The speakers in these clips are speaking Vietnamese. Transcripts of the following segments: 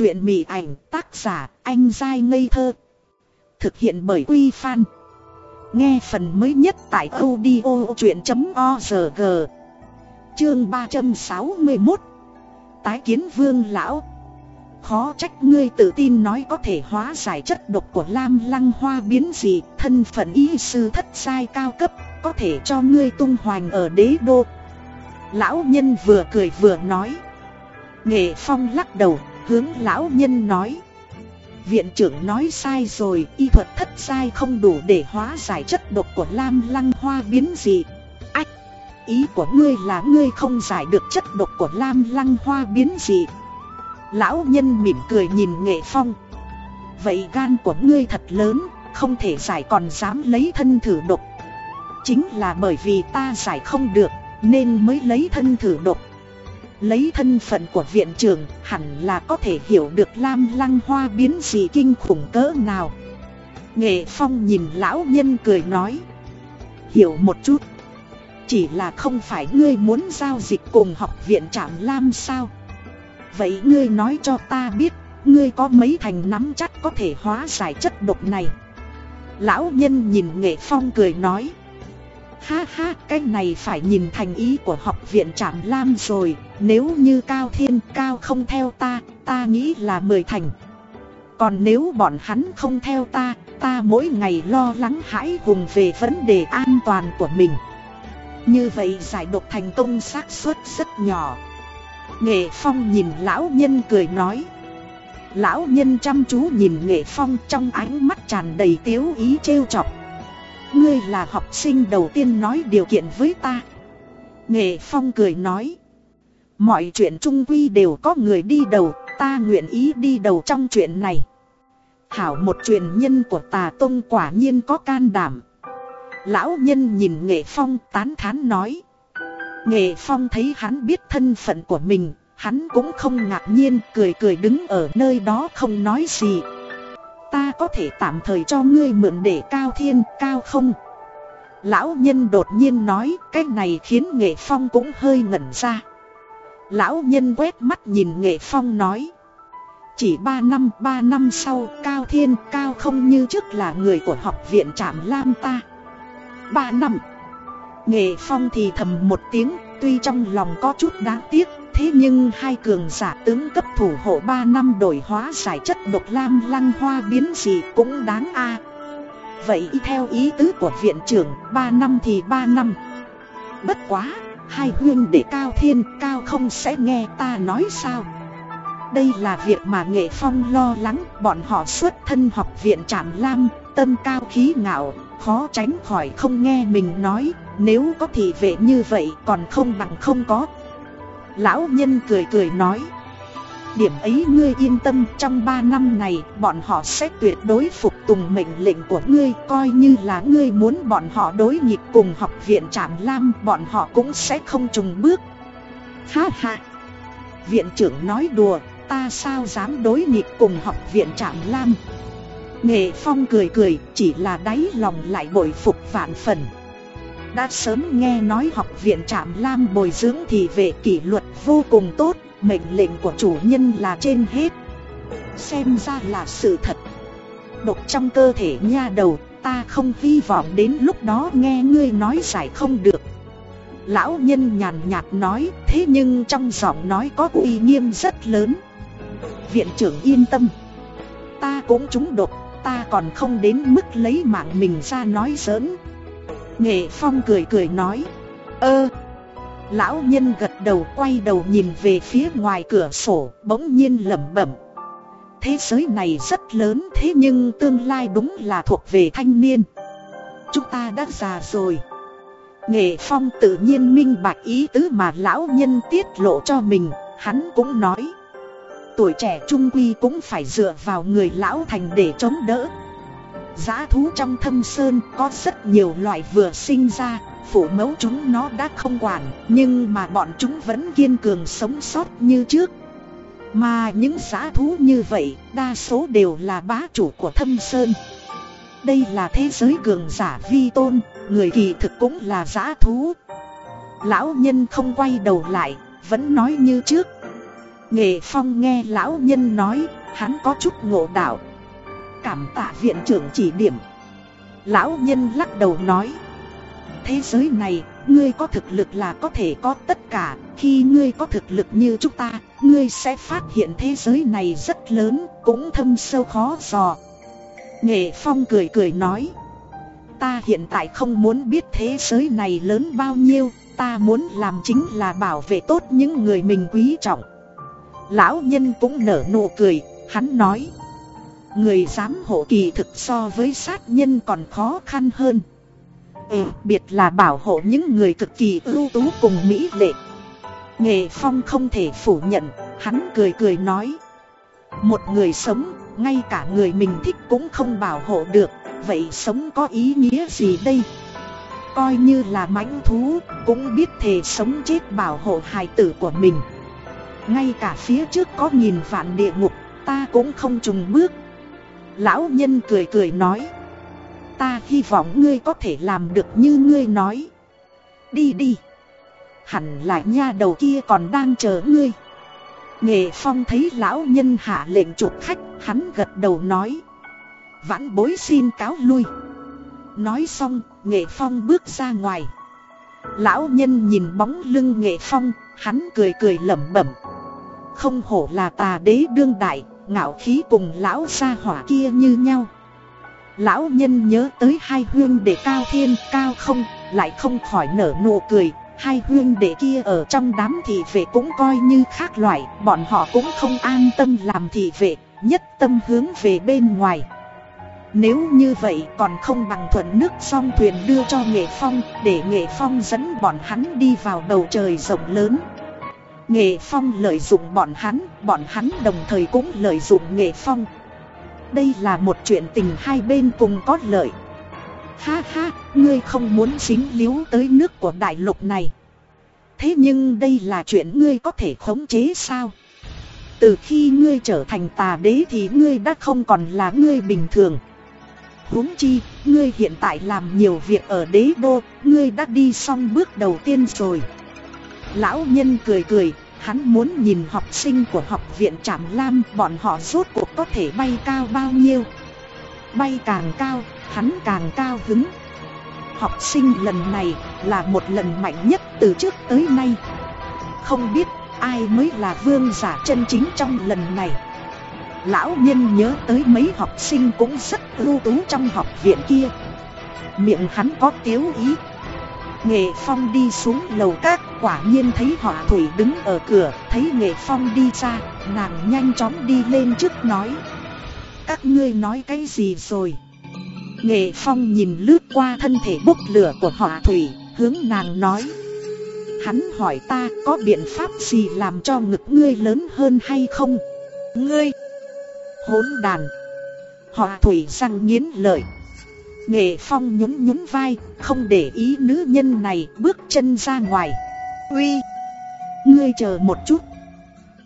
Chuyện mị ảnh tác giả anh dai ngây thơ. Thực hiện bởi Quy Phan. Nghe phần mới nhất tại audio chuyện.org. Chương 361. Tái kiến vương lão. Khó trách ngươi tự tin nói có thể hóa giải chất độc của lam lăng hoa biến dị, thân phận y sư thất sai cao cấp, có thể cho ngươi tung hoành ở đế đô. Lão nhân vừa cười vừa nói. Nghệ phong lắc đầu, hướng lão nhân nói. Viện trưởng nói sai rồi, y thuật thất sai không đủ để hóa giải chất độc của lam lăng hoa biến dị. Ách, ý của ngươi là ngươi không giải được chất độc của lam lăng hoa biến dị. Lão nhân mỉm cười nhìn nghệ phong. Vậy gan của ngươi thật lớn, không thể giải còn dám lấy thân thử độc. Chính là bởi vì ta giải không được, nên mới lấy thân thử độc. Lấy thân phận của viện trưởng hẳn là có thể hiểu được lam lăng hoa biến gì kinh khủng cỡ nào. Nghệ Phong nhìn lão nhân cười nói. Hiểu một chút. Chỉ là không phải ngươi muốn giao dịch cùng học viện trạm lam sao? Vậy ngươi nói cho ta biết, Ngươi có mấy thành nắm chắc có thể hóa giải chất độc này? Lão nhân nhìn Nghệ Phong cười nói. Ha ha, cái này phải nhìn thành ý của học viện Trạm Lam rồi, nếu như Cao Thiên Cao không theo ta, ta nghĩ là mười thành. Còn nếu bọn hắn không theo ta, ta mỗi ngày lo lắng hãi hùng về vấn đề an toàn của mình. Như vậy giải độc thành công xác suất rất nhỏ. Nghệ Phong nhìn lão nhân cười nói. Lão nhân chăm chú nhìn Nghệ Phong trong ánh mắt tràn đầy tiếu ý trêu chọc. Ngươi là học sinh đầu tiên nói điều kiện với ta. Nghệ Phong cười nói. Mọi chuyện trung quy đều có người đi đầu, ta nguyện ý đi đầu trong chuyện này. Hảo một truyền nhân của tà tông quả nhiên có can đảm. Lão nhân nhìn Nghệ Phong tán thán nói. Nghệ Phong thấy hắn biết thân phận của mình, hắn cũng không ngạc nhiên cười cười đứng ở nơi đó không nói gì. Ta có thể tạm thời cho ngươi mượn để cao thiên, cao không? Lão nhân đột nhiên nói, cái này khiến nghệ phong cũng hơi ngẩn ra. Lão nhân quét mắt nhìn nghệ phong nói, Chỉ ba năm ba năm sau, cao thiên, cao không như trước là người của học viện trạm lam ta. Ba năm. Nghệ phong thì thầm một tiếng, tuy trong lòng có chút đáng tiếc Thế nhưng hai cường giả tướng cấp thủ hộ 3 năm đổi hóa giải chất độc lam lăng hoa biến gì cũng đáng a. Vậy theo ý tứ của viện trưởng 3 năm thì 3 năm. Bất quá, Hai huyên để cao thiên, cao không sẽ nghe ta nói sao? Đây là việc mà nghệ phong lo lắng, Bọn họ xuất thân học viện trạm lam, Tâm cao khí ngạo, Khó tránh khỏi không nghe mình nói, Nếu có thị vệ như vậy còn không bằng không có. Lão nhân cười cười nói. Điểm ấy ngươi yên tâm, trong 3 năm này, bọn họ sẽ tuyệt đối phục tùng mệnh lệnh của ngươi, Coi như là ngươi muốn bọn họ đối nghịch cùng học viện Trạm Lam, bọn họ cũng sẽ không trùng bước. Ha ha! Viện trưởng nói đùa, ta sao dám đối nghịch cùng học viện Trạm Lam? Nghệ Phong cười cười, chỉ là đáy lòng lại bội phục vạn phần đã sớm nghe nói học viện Trạm Lam bồi dưỡng thì về kỷ luật vô cùng tốt, mệnh lệnh của chủ nhân là trên hết. Xem ra là sự thật. Độc trong cơ thể nha đầu, ta không hy vọng đến lúc đó nghe ngươi nói giải không được. Lão nhân nhàn nhạt nói, thế nhưng trong giọng nói có uy nghiêm rất lớn. Viện trưởng yên tâm. Ta cũng trúng độc, ta còn không đến mức lấy mạng mình ra nói giỡn. Nghệ Phong cười cười nói. Ơ. Lão nhân gật đầu quay đầu nhìn về phía ngoài cửa sổ, Bỗng nhiên lẩm bẩm. Thế giới này rất lớn, thế nhưng tương lai đúng là thuộc về thanh niên. Chúng ta đã già rồi. Nghệ Phong tự nhiên minh bạch ý tứ mà lão nhân tiết lộ cho mình, Hắn cũng nói. Tuổi trẻ trung quy cũng phải dựa vào người lão thành để chống đỡ. Giá thú trong thâm sơn có rất nhiều loại vừa sinh ra, phủ mẫu chúng nó đã không quản, nhưng mà bọn chúng vẫn kiên cường sống sót như trước. Mà những giá thú như vậy, đa số đều là bá chủ của thâm sơn. Đây là thế giới cường giả vi tôn, người kỳ thực cũng là giá thú. Lão nhân không quay đầu lại, vẫn nói như trước. Nghệ Phong nghe lão nhân nói, hắn có chút ngộ đạo. Cảm tạ viện trưởng chỉ điểm. Lão nhân lắc đầu nói. Thế giới này, ngươi có thực lực là có thể có tất cả. Khi ngươi có thực lực như chúng ta, ngươi sẽ phát hiện thế giới này rất lớn, cũng thâm sâu khó dò. Nghệ Phong cười cười nói. Ta hiện tại không muốn biết thế giới này lớn bao nhiêu, ta muốn làm chính là bảo vệ tốt những người mình quý trọng. Lão nhân cũng nở nụ cười, hắn nói Người dám hộ kỳ thực so với sát nhân còn khó khăn hơn. Ừ, biệt là bảo hộ những người cực kỳ ưu tú cùng Mỹ lệ. Nghệ Phong không thể phủ nhận, hắn cười cười nói. Một người sống, ngay cả người mình thích cũng không bảo hộ được Vậy sống có ý nghĩa gì đây? Coi như là mãnh thú, cũng biết thề sống chết bảo hộ hài tử của mình. Ngay cả phía trước có nghìn vạn địa ngục Ta cũng không trùng bước. Lão nhân cười cười nói. Ta hy vọng ngươi có thể làm được như ngươi nói. Đi đi. Hẳn là nha đầu kia còn đang chờ ngươi. Nghệ Phong thấy lão nhân hạ lệnh chụp khách Hắn gật đầu nói. Vãn bối xin cáo lui. Nói xong Nghệ Phong bước ra ngoài. Lão nhân nhìn bóng lưng Nghệ Phong Hắn cười cười lẩm bẩm. Không hổ là tà đế đương đại, ngạo khí cùng lão gia hỏa kia như nhau. Lão nhân nhớ tới hai huyên đệ cao thiên cao không, lại không khỏi nở nụ cười. Hai huyên đệ kia ở trong đám thị vệ cũng coi như khác loại, bọn họ cũng không an tâm làm thị vệ, nhất tâm hướng về bên ngoài. Nếu như vậy còn không bằng thuận nước song thuyền đưa cho nghệ phong, để nghệ phong dẫn bọn hắn đi vào bầu trời rộng lớn. Nghệ Phong lợi dụng bọn hắn, bọn hắn đồng thời cũng lợi dụng Nghệ Phong. Đây là một chuyện tình hai bên cùng có lợi. Ha ha, ngươi không muốn dính líu tới nước của đại lục này. Thế nhưng đây là chuyện ngươi có thể khống chế sao? Từ khi ngươi trở thành tà đế thì ngươi đã không còn là ngươi bình thường. huống chi, ngươi hiện tại làm nhiều việc ở đế đô, ngươi đã đi xong bước đầu tiên rồi. Lão nhân cười cười, hắn muốn nhìn học sinh của học viện Trạm Lam bọn họ rốt cuộc có thể bay cao bao nhiêu. Bay càng cao, hắn càng cao hứng. Học sinh lần này là một lần mạnh nhất từ trước tới nay. Không biết ai mới là vương giả chân chính trong lần này. Lão nhân nhớ tới mấy học sinh cũng rất ưu tú trong học viện kia. Miệng hắn có tiếu ý Nghệ Phong đi xuống lầu các, quả nhiên thấy họ thủy đứng ở cửa, Thấy Nghệ Phong đi ra, nàng nhanh chóng đi lên trước nói. Các ngươi nói cái gì rồi? Nghệ Phong nhìn lướt qua thân thể bốc lửa của họ thủy, Hướng nàng nói. Hắn hỏi ta có biện pháp gì làm cho ngực ngươi lớn hơn hay không? Ngươi! Hốn đàn! Họ thủy răng nghiến lợi. Nghệ Phong nhún nhún vai, không để ý nữ nhân này bước chân ra ngoài. Uy, ngươi chờ một chút.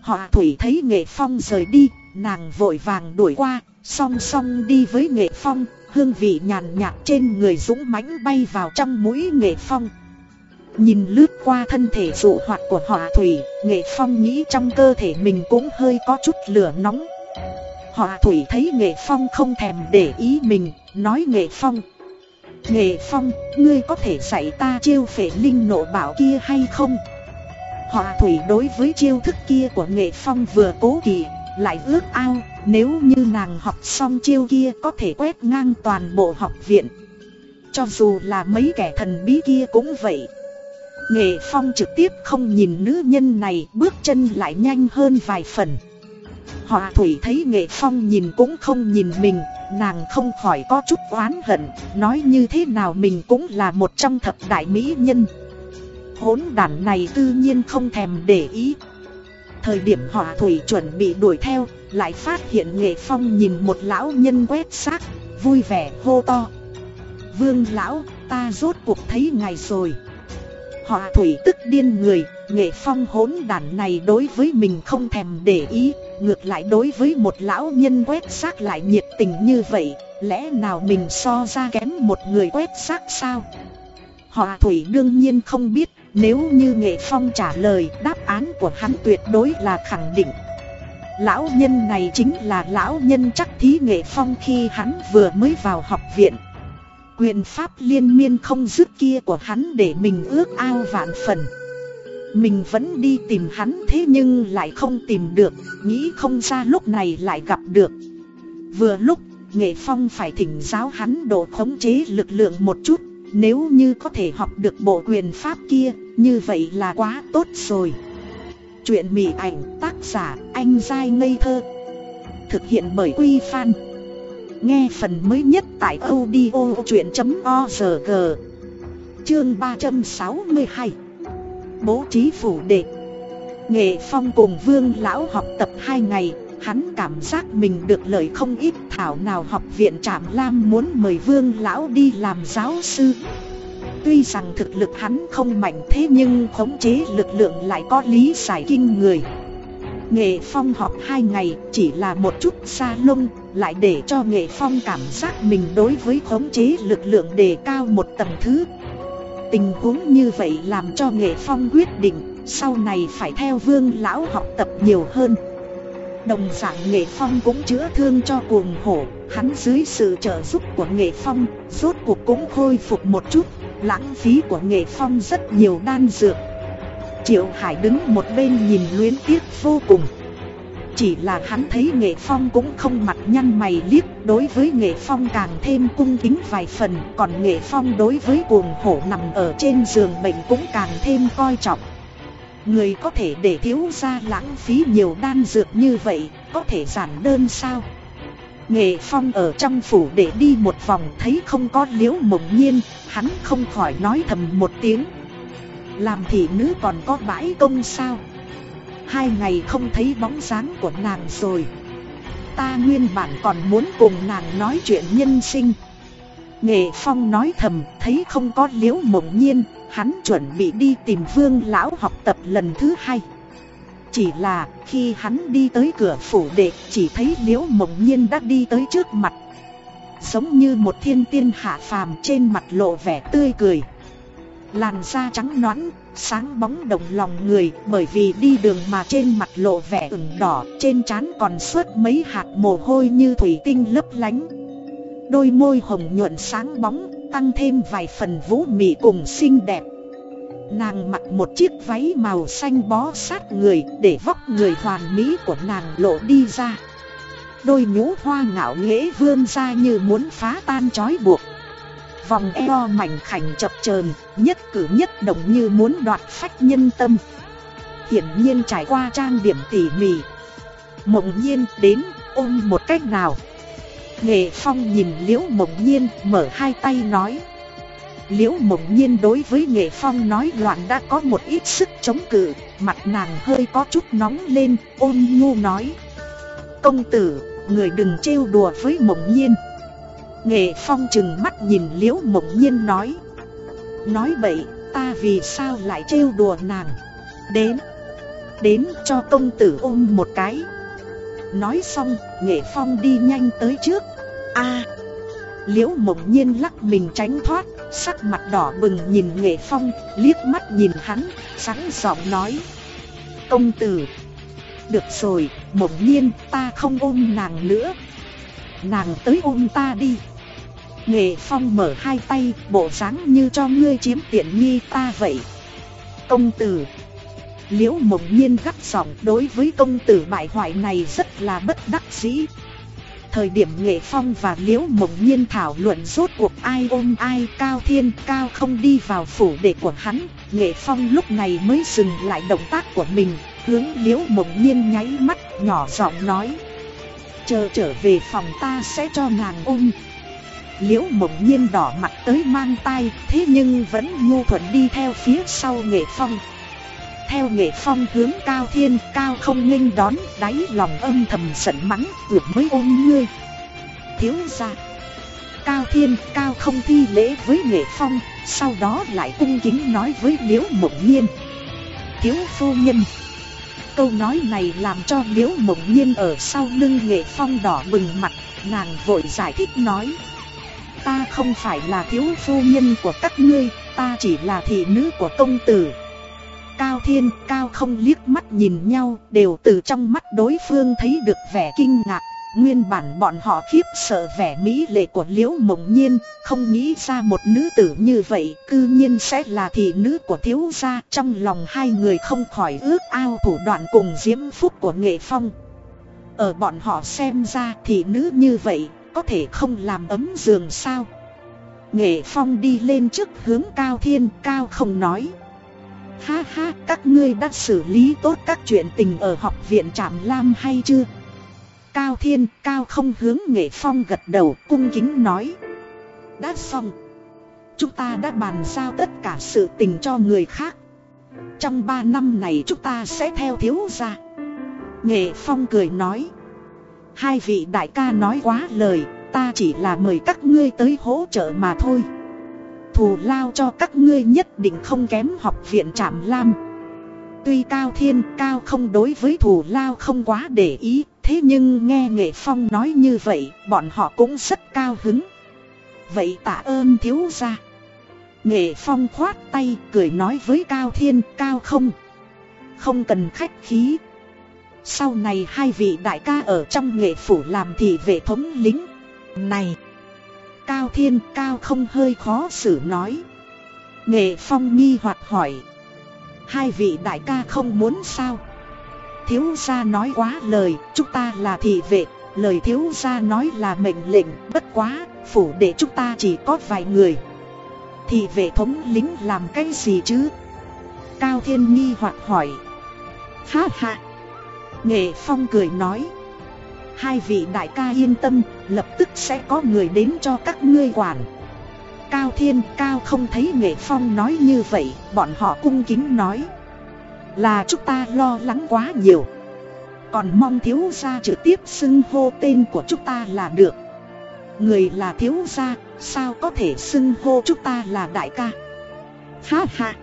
Họ Thủy thấy Nghệ Phong rời đi, nàng vội vàng đuổi qua, song song đi với Nghệ Phong, hương vị nhàn nhạt trên người dũng mãnh bay vào trong mũi Nghệ Phong. Nhìn lướt qua thân thể dụ hoạt của họ Thủy, Nghệ Phong nghĩ trong cơ thể mình cũng hơi có chút lửa nóng. Họ Thủy thấy Nghệ Phong không thèm để ý mình, nói Nghệ Phong Nghệ Phong, ngươi có thể dạy ta chiêu phệ linh nộ bảo kia hay không? Họ thủy đối với chiêu thức kia của Nghệ Phong vừa cố kỳ, lại ước ao, nếu như nàng học xong chiêu kia có thể quét ngang toàn bộ học viện. Cho dù là mấy kẻ thần bí kia cũng vậy. Nghệ Phong trực tiếp không nhìn nữ nhân này bước chân lại nhanh hơn vài phần. Họa thủy thấy Nghệ Phong nhìn cũng không nhìn mình, Nàng không khỏi có chút oán hận, nói như thế nào mình cũng là một trong thập đại mỹ nhân. Hốn đản này tự nhiên không thèm để ý. Thời điểm họa thủy chuẩn bị đuổi theo, lại phát hiện nghệ phong nhìn một lão nhân quét xác, vui vẻ hô to. Vương lão, ta rốt cuộc thấy ngài rồi. Họa thủy tức điên người, nghệ phong hốn đản này đối với mình không thèm để ý, ngược lại đối với một lão nhân quét xác lại nhiệt tình như vậy, lẽ nào mình so ra kém một người quét xác sao? Họ thủy đương nhiên không biết, Nếu như Nghệ Phong trả lời đáp án của hắn tuyệt đối là khẳng định. Lão nhân này chính là lão nhân chắc thí Nghệ Phong khi hắn vừa mới vào học viện. Quyền pháp liên miên không dứt kia của hắn để mình ước ao vạn phần. Mình vẫn đi tìm hắn thế nhưng lại không tìm được, Nghĩ không ra lúc này lại gặp được. Vừa lúc, Nghệ Phong phải thỉnh giáo hắn độ khống chế lực lượng một chút, Nếu như có thể học được bộ quyền pháp kia, Như vậy là quá tốt rồi. Chuyện mỉ ảnh tác giả anh dai ngây thơ. Thực hiện bởi Quy Phan. Nghe phần mới nhất tại audio chuyện.org Chương 362 Bố trí phủ đệ. Nghệ Phong cùng Vương Lão học tập 2 ngày, Hắn cảm giác mình được lợi không ít. Thảo nào học viện Trạm Lam muốn mời Vương Lão đi làm giáo sư. Tuy rằng thực lực hắn không mạnh thế nhưng khống chế lực lượng lại có lý giải kinh người. Nghệ Phong học hai ngày chỉ là một chút xa lông, Lại để cho Nghệ Phong cảm giác mình đối với khống chế lực lượng đề cao một tầng thứ. Tình huống như vậy làm cho Nghệ Phong quyết định, Sau này phải theo vương lão học tập nhiều hơn. Đồng dạng Nghệ Phong cũng chữa thương cho cuồng hổ, Hắn dưới sự trợ giúp của Nghệ Phong, Rốt cuộc cũng khôi phục một chút, Lãng phí của Nghệ Phong rất nhiều đan dược. Triệu Hải đứng một bên nhìn luyến tiếc vô cùng. Chỉ là hắn thấy Nghệ Phong cũng không mặt nhăn mày liếc, Đối với Nghệ Phong càng thêm cung kính vài phần, Còn Nghệ Phong đối với cuồng hổ nằm ở trên giường bệnh cũng càng thêm coi trọng. Người có thể để thiếu ra lãng phí nhiều đan dược như vậy, Có thể giản đơn sao? Nghệ Phong ở trong phủ để đi một vòng thấy không có liễu mộng nhiên, Hắn không khỏi nói thầm một tiếng. Làm thị nữ còn có bãi công sao? Hai ngày không thấy bóng dáng của nàng rồi. Ta nguyên bản còn muốn cùng nàng nói chuyện nhân sinh. Nghệ Phong nói thầm thấy không có liễu mộng nhiên Hắn chuẩn bị đi tìm vương lão học tập lần thứ hai. Chỉ là khi hắn đi tới cửa phủ đệ Chỉ thấy liễu mộng nhiên đã đi tới trước mặt. Giống như một thiên tiên hạ phàm trên mặt lộ vẻ tươi cười. Làn da trắng nõn, sáng bóng đồng lòng người, Bởi vì đi đường mà trên mặt lộ vẻ ửng đỏ, Trên trán còn suốt mấy hạt mồ hôi như thủy tinh lấp lánh. Đôi môi hồng nhuận sáng bóng, Tăng thêm vài phần vũ mị cùng xinh đẹp. Nàng mặc một chiếc váy màu xanh bó sát người, Để vóc người hoàn mỹ của nàng lộ đi ra. Đôi nhũ hoa ngạo nghễ vươn ra như muốn phá tan trói buộc. Vòng eo mảnh khảnh chập chờn Nhất cử nhất động như muốn đoạt phách nhân tâm. Hiển nhiên trải qua trang điểm tỉ mỉ Mộng nhiên đến ôm một cách nào. Nghệ Phong nhìn Liễu Mộng Nhiên mở hai tay nói. Liễu Mộng Nhiên đối với Nghệ Phong nói loạn đã có một ít sức chống cự Mặt nàng hơi có chút nóng lên ôn nhu nói. Công tử, người đừng trêu đùa với Mộng Nhiên. Nghệ Phong chừng mắt nhìn Liễu Mộng Nhiên nói. Nói bậy, ta vì sao lại trêu đùa nàng? Đến, đến cho công tử ôm một cái. Nói xong, Nghệ Phong đi nhanh tới trước. A Liễu mộng nhiên lắc mình tránh thoát Sắc mặt đỏ bừng nhìn Nghệ Phong Liếc mắt nhìn hắn Sẵn giọng nói. Công tử Được rồi, mộng nhiên ta không ôm nàng nữa. Nàng tới ôm ta đi. Nghệ Phong mở hai tay, Bộ dáng như cho ngươi chiếm tiện nghi ta vậy. Công tử. Liễu mộng nhiên gắt giọng đối với công tử bại hoại này rất là bất đắc dĩ. Thời điểm Nghệ Phong và Liễu Mộng Nhiên thảo luận rốt cuộc ai ôm ai Cao Thiên Cao không đi vào phủ đệ của hắn, Nghệ Phong lúc này mới dừng lại động tác của mình, Hướng Liễu Mộng Nhiên nháy mắt nhỏ giọng nói. Chờ trở về phòng ta sẽ cho nàng ôm. Liễu Mộng Nhiên đỏ mặt tới mang tay Thế nhưng vẫn ngu thuận đi theo phía sau Nghệ Phong. Theo nghệ phong hướng cao thiên, cao không nghênh đón, đáy lòng âm thầm giận mắng ượt mới ôm ngươi. Thiếu ra Cao thiên, cao không thi lễ với nghệ phong, Sau đó lại cung kính nói với liễu mộng nhiên. Thiếu phu nhân, Câu nói này làm cho liễu mộng nhiên ở sau lưng nghệ phong đỏ bừng mặt, Nàng vội giải thích nói Ta không phải là thiếu phu nhân của các ngươi Ta chỉ là thị nữ của công tử Cao Thiên, Cao không liếc mắt nhìn nhau, đều từ trong mắt đối phương thấy được vẻ kinh ngạc. Nguyên bản bọn họ khiếp sợ vẻ mỹ lệ của Liễu Mộng Nhiên, không nghĩ ra một nữ tử như vậy, cư nhiên sẽ là thị nữ của thiếu gia. Trong lòng hai người không khỏi ước ao thủ đoạn cùng diễm phúc của nghệ phong. Ở bọn họ xem ra thị nữ như vậy, có thể không làm ấm giường sao? Nghệ phong đi lên trước hướng Cao Thiên, Cao không nói. Ha ha, các ngươi đã xử lý tốt các chuyện tình ở học viện Trạm Lam hay chưa? Cao Thiên, Cao không hướng Nghệ Phong gật đầu, cung kính nói. Đã xong. Chúng ta đã bàn giao tất cả sự tình cho người khác. Trong 3 năm này chúng ta sẽ theo thiếu gia. Nghệ Phong cười nói. Hai vị đại ca nói quá lời, ta chỉ là mời các ngươi tới hỗ trợ mà thôi. Thù lao cho các ngươi nhất định không kém học viện Trạm Lam. Tuy Cao Thiên Cao không đối với thù lao không quá để ý, thế nhưng nghe Nghệ Phong nói như vậy, bọn họ cũng rất cao hứng. Vậy tạ ơn thiếu gia. Nghệ Phong khoát tay cười nói với Cao Thiên Cao không. Không cần khách khí. Sau này hai vị đại ca ở trong nghệ phủ làm thị vệ thống lính. Này! Cao Thiên Cao không hơi khó xử nói. Nghệ Phong nghi hoặc hỏi. Hai vị đại ca không muốn sao? Thiếu gia nói quá lời, chúng ta là thị vệ, lời thiếu gia nói là mệnh lệnh, bất quá, phủ để chúng ta chỉ có vài người. Thị vệ thống lính làm cái gì chứ? Cao Thiên nghi hoặc hỏi. Ha ha! Nghệ Phong cười nói. Hai vị đại ca yên tâm, lập tức sẽ có người đến cho các ngươi quản. Cao Thiên Cao không thấy Nghệ Phong nói như vậy, bọn họ cung kính nói. Là chúng ta lo lắng quá nhiều. Còn mong thiếu gia trực tiếp xưng hô tên của chúng ta là được. Người là thiếu gia, sao có thể xưng hô chúng ta là đại ca? Ha ha!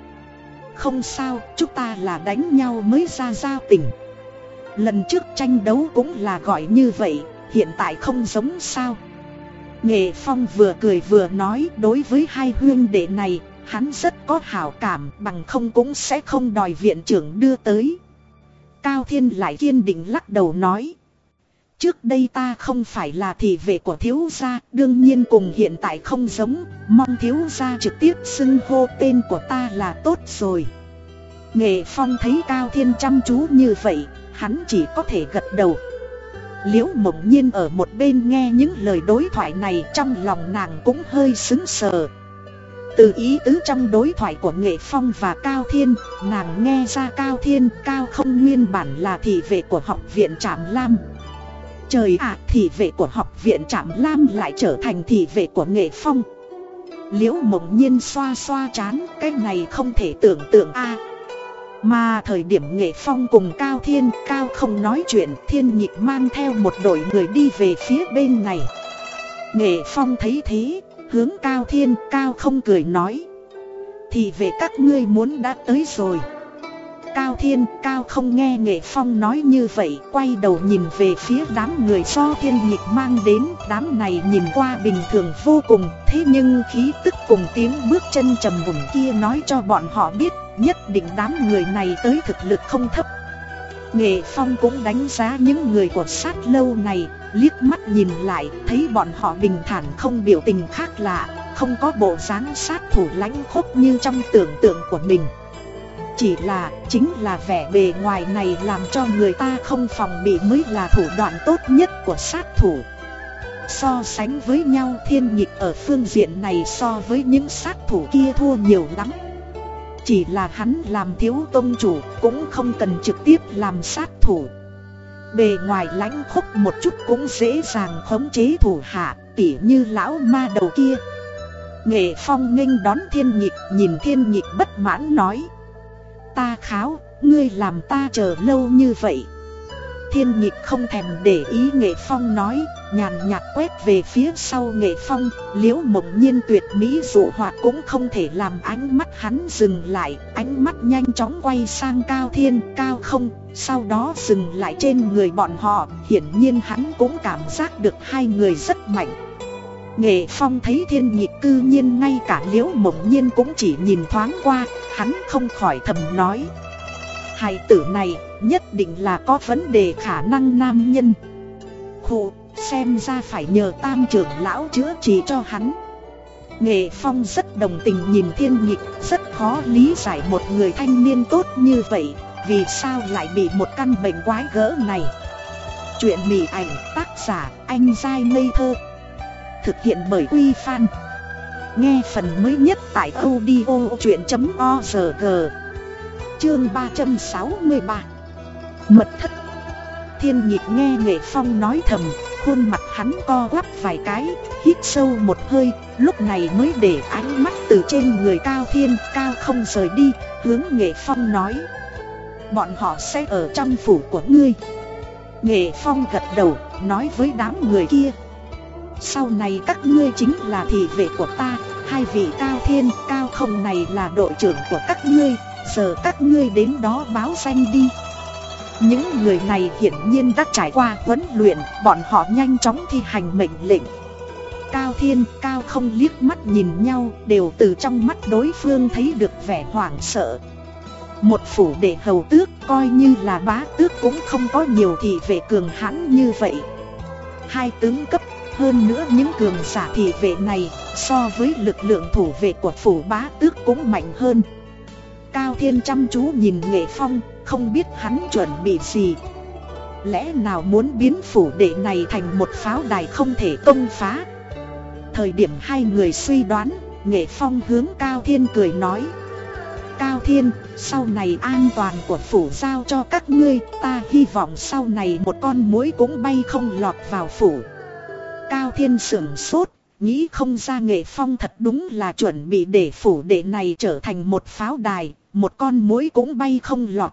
Không sao, chúng ta là đánh nhau mới ra giao tình. Lần trước tranh đấu cũng là gọi như vậy, hiện tại không giống sao. Nghệ Phong vừa cười vừa nói đối với hai huyên đệ này, hắn rất có hảo cảm bằng không cũng sẽ không đòi viện trưởng đưa tới. Cao Thiên lại kiên định lắc đầu nói. Trước đây ta không phải là thị vệ của thiếu gia, đương nhiên cùng hiện tại không giống, mong thiếu gia trực tiếp xưng hô tên của ta là tốt rồi. Nghệ Phong thấy Cao Thiên chăm chú như vậy, hắn chỉ có thể gật đầu. Liễu mộng nhiên ở một bên nghe những lời đối thoại này trong lòng nàng cũng hơi xứng sờ. Từ ý tứ trong đối thoại của Nghệ Phong và Cao Thiên, nàng nghe ra Cao Thiên Cao không nguyên bản là thị vệ của học viện Trạm Lam. Trời ạ, thị vệ của học viện Trạm Lam lại trở thành thị vệ của Nghệ Phong. Liễu mộng nhiên xoa xoa chán, cái này không thể tưởng tượng a mà thời điểm nghệ phong cùng Cao Thiên, Cao không nói chuyện, Thiên Nhịp mang theo một đội người đi về phía bên này. Nghệ phong thấy thế, hướng Cao Thiên, Cao không cười nói. Thì về các ngươi muốn đã tới rồi. Cao Thiên, Cao không nghe Nghệ Phong nói như vậy, quay đầu nhìn về phía đám người do Thiên Nhịp mang đến, đám này nhìn qua bình thường vô cùng, thế nhưng khí tức cùng tiếng bước chân trầm bùn kia nói cho bọn họ biết Nhất định đám người này tới thực lực không thấp. Nghệ Phong cũng đánh giá những người của sát lâu này Liếc mắt nhìn lại thấy bọn họ bình thản không biểu tình khác lạ Không có bộ dáng sát thủ lãnh khốc như trong tưởng tượng của mình. Chỉ là, chính là vẻ bề ngoài này làm cho người ta không phòng bị mới là thủ đoạn tốt nhất của sát thủ. So sánh với nhau, thiên nhịp ở phương diện này so với những sát thủ kia thua nhiều lắm. Chỉ là hắn làm thiếu tôn chủ, cũng không cần trực tiếp làm sát thủ. Bề ngoài lãnh khốc một chút cũng dễ dàng khống chế thủ hạ, tỉ như lão ma đầu kia. Nghệ phong nghênh đón thiên nhịp nhìn thiên nhịp bất mãn nói Ta kháo, ngươi làm ta chờ lâu như vậy Thiên nhịp không thèm để ý Nghệ Phong nói, nhàn nhạt quét về phía sau Nghệ Phong, liễu mộng nhiên tuyệt mỹ dụ hoạt cũng không thể làm ánh mắt hắn dừng lại, ánh mắt nhanh chóng quay sang cao thiên, cao không, sau đó dừng lại trên người bọn họ, hiển nhiên hắn cũng cảm giác được hai người rất mạnh. Nghệ Phong thấy thiên nhịp cư nhiên ngay cả liễu mộng nhiên cũng chỉ nhìn thoáng qua, hắn không khỏi thầm nói. Hài tử này nhất định là có vấn đề khả năng nam nhân. Khụ xem ra phải nhờ tam trưởng lão chữa trị cho hắn. Nghệ Phong rất đồng tình nhìn thiên nhịch Rất khó lý giải một người thanh niên tốt như vậy Vì sao lại bị một căn bệnh quái gỡ này. Chuyện mỉ ảnh tác giả anh dai ngây thơ. Thực hiện bởi Quy Phan. Nghe phần mới nhất tại audio chuyện.org Chương 363 Mật thất. Thiên nhịp nghe Nghệ Phong nói thầm, Khuôn mặt hắn co quắp vài cái, Hít sâu một hơi, Lúc này mới để ánh mắt từ trên người Cao Thiên, Cao không rời đi, Hướng Nghệ Phong nói. Bọn họ sẽ ở trong phủ của ngươi. Nghệ Phong gật đầu, Nói với đám người kia. Sau này các ngươi chính là thị vệ của ta Hai vị Cao Thiên, Cao Không này là đội trưởng của các ngươi Giờ các ngươi đến đó báo danh đi những người này hiển nhiên đã trải qua huấn luyện, bọn họ nhanh chóng thi hành mệnh lệnh. Cao Thiên, Cao không liếc mắt nhìn nhau, đều từ trong mắt đối phương thấy được vẻ hoảng sợ. Một phủ đệ hầu tước coi như là bá tước cũng không có nhiều thị vệ cường hãn như vậy. Hai tướng cấp hơn nữa những cường giả thị vệ này so với lực lượng thủ vệ của phủ bá tước cũng mạnh hơn. Cao Thiên chăm chú nhìn Nghệ Phong, không biết hắn chuẩn bị gì. Lẽ nào muốn biến phủ đệ này thành một pháo đài không thể công phá? Thời điểm hai người suy đoán, Nghệ Phong hướng Cao Thiên cười nói. Cao Thiên, sau này an toàn của phủ giao cho các ngươi, ta hy vọng sau này một con muỗi cũng bay không lọt vào phủ. Cao Thiên sưởng sốt, nghĩ không ra Nghệ Phong thật đúng là chuẩn bị để phủ đệ này trở thành một pháo đài, một con muỗi cũng bay không lọt.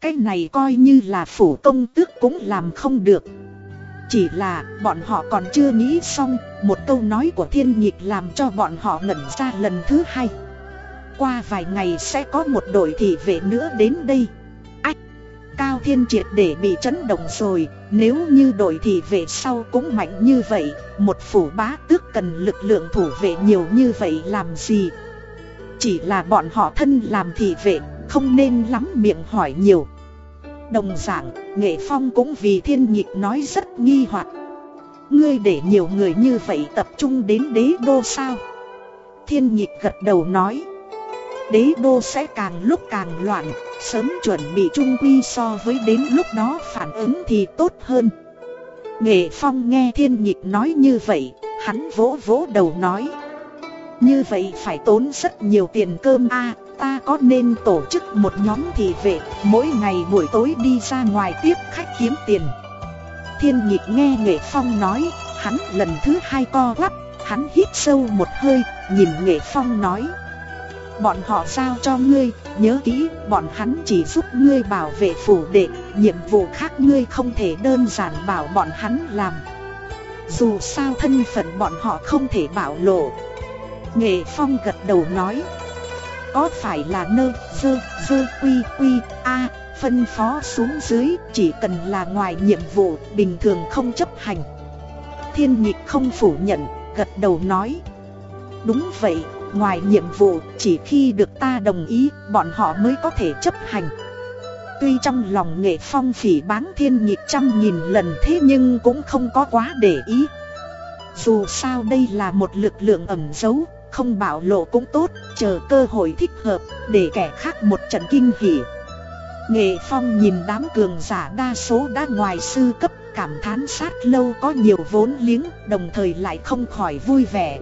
Cái này coi như là phủ công tước cũng làm không được. Chỉ là bọn họ còn chưa nghĩ xong, một câu nói của thiên nhịp làm cho bọn họ ngẩn ra lần thứ hai. Qua vài ngày sẽ có một đội thị vệ nữa đến đây. Cao Thiên Triệt để bị chấn động rồi, nếu như đội thì vệ sau cũng mạnh như vậy, một phủ bá tước cần lực lượng thủ vệ nhiều như vậy làm gì? Chỉ là bọn họ thân làm thị vệ, không nên lắm miệng hỏi nhiều. Đồng dạng, Nghệ Phong cũng vì thiên nhịp nói rất nghi hoặc Ngươi để nhiều người như vậy tập trung đến đế đô sao? Thiên nhịp gật đầu nói Đế đô sẽ càng lúc càng loạn, Sớm chuẩn bị trung quy so với đến lúc đó phản ứng thì tốt hơn. Nghệ Phong nghe thiên nhịp nói như vậy, Hắn vỗ vỗ đầu nói, Như vậy phải tốn rất nhiều tiền cơm a, Ta có nên tổ chức một nhóm thị vệ, Mỗi ngày buổi tối đi ra ngoài tiếp khách kiếm tiền? Thiên nhịp nghe Nghệ Phong nói, Hắn lần thứ hai co quắp, Hắn hít sâu một hơi, Nhìn Nghệ Phong nói Bọn họ giao cho ngươi Nhớ kỹ bọn hắn chỉ giúp ngươi bảo vệ phủ đệ Nhiệm vụ khác ngươi không thể đơn giản bảo bọn hắn làm Dù sao thân phận bọn họ không thể bảo lộ Nghệ Phong gật đầu nói có phải là nơ, dơ, dơ, quy, quy, a, phân phó xuống dưới, chỉ cần là ngoài nhiệm vụ, bình thường không chấp hành. Thiên nhịp không phủ nhận, gật đầu nói. Đúng vậy, ngoài nhiệm vụ, chỉ khi được ta đồng ý, bọn họ mới có thể chấp hành. Tuy trong lòng nghệ phong phỉ bán thiên nhịp trăm nghìn lần thế nhưng cũng không có quá để ý. Dù sao đây là một lực lượng ẩn giấu, không bảo lộ cũng tốt, chờ cơ hội thích hợp, để kẻ khác một trận kinh hỉ. Nghệ Phong nhìn đám cường giả đa số đã ngoài sư cấp, cảm thán sát lâu có nhiều vốn liếng, đồng thời lại không khỏi vui vẻ.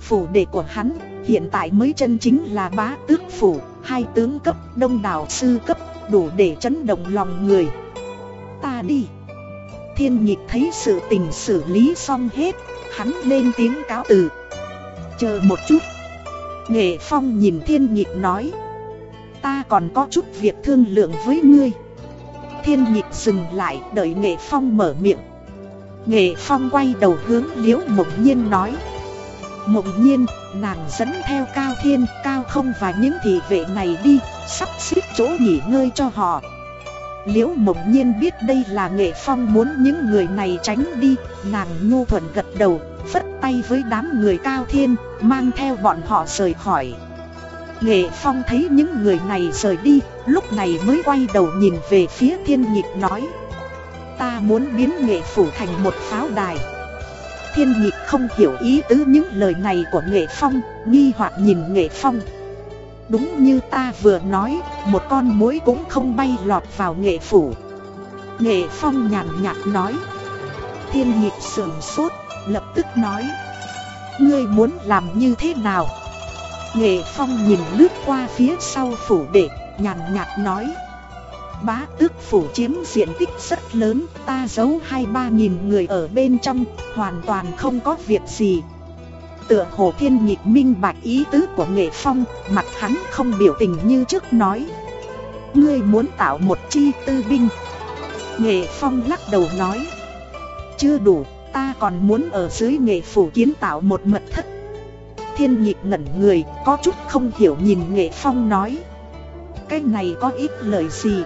Phủ đệ của hắn, hiện tại mới chân chính là bá tước phủ, hai tướng cấp, đông đảo sư cấp, đủ để chấn động lòng người. Ta đi! Thiên nhịp thấy sự tình xử lý xong hết, hắn lên tiếng cáo từ. Chờ một chút Nghệ Phong nhìn thiên nhịp nói Ta còn có chút việc thương lượng với ngươi Thiên nhịp dừng lại đợi Nghệ Phong mở miệng Nghệ Phong quay đầu hướng Liễu Mộng Nhiên nói Mộng Nhiên, nàng dẫn theo Cao Thiên, Cao Không và những thị vệ này đi Sắp xếp chỗ nghỉ ngơi cho họ. Liễu Mộng Nhiên biết đây là Nghệ Phong muốn những người này tránh đi Nàng nhu thuận gật đầu Phất tay với đám người cao thiên Mang theo bọn họ rời khỏi. Nghệ Phong thấy những người này rời đi lúc này mới quay đầu nhìn về phía thiên nhịp nói Ta muốn biến nghệ phủ thành một pháo đài. Thiên nhịp không hiểu ý tứ những lời này của nghệ phong, Nghi hoặc nhìn nghệ phong. Đúng như ta vừa nói, Một con muỗi cũng không bay lọt vào nghệ phủ. Nghệ phong nhàn nhạt nói. Thiên nhịp sườn sốt, Lập tức nói. Ngươi muốn làm như thế nào? Nghệ phong nhìn lướt qua phía sau phủ đệ, Nhàn nhạt nói. Bá tước phủ chiếm diện tích rất lớn, Ta giấu hai ba nghìn người ở bên trong, Hoàn toàn không có việc gì. Tựa hồ thiên nhịp minh bạch ý tứ của nghệ phong, Mặt hắn không biểu tình như trước nói. Ngươi muốn tạo một chi tư binh. Nghệ phong lắc đầu nói. Chưa đủ, ta còn muốn ở dưới nghệ phủ kiến tạo một mật thất. Thiên nhịp ngẩn người, có chút không hiểu nhìn nghệ phong nói. Cái này có ít lời gì?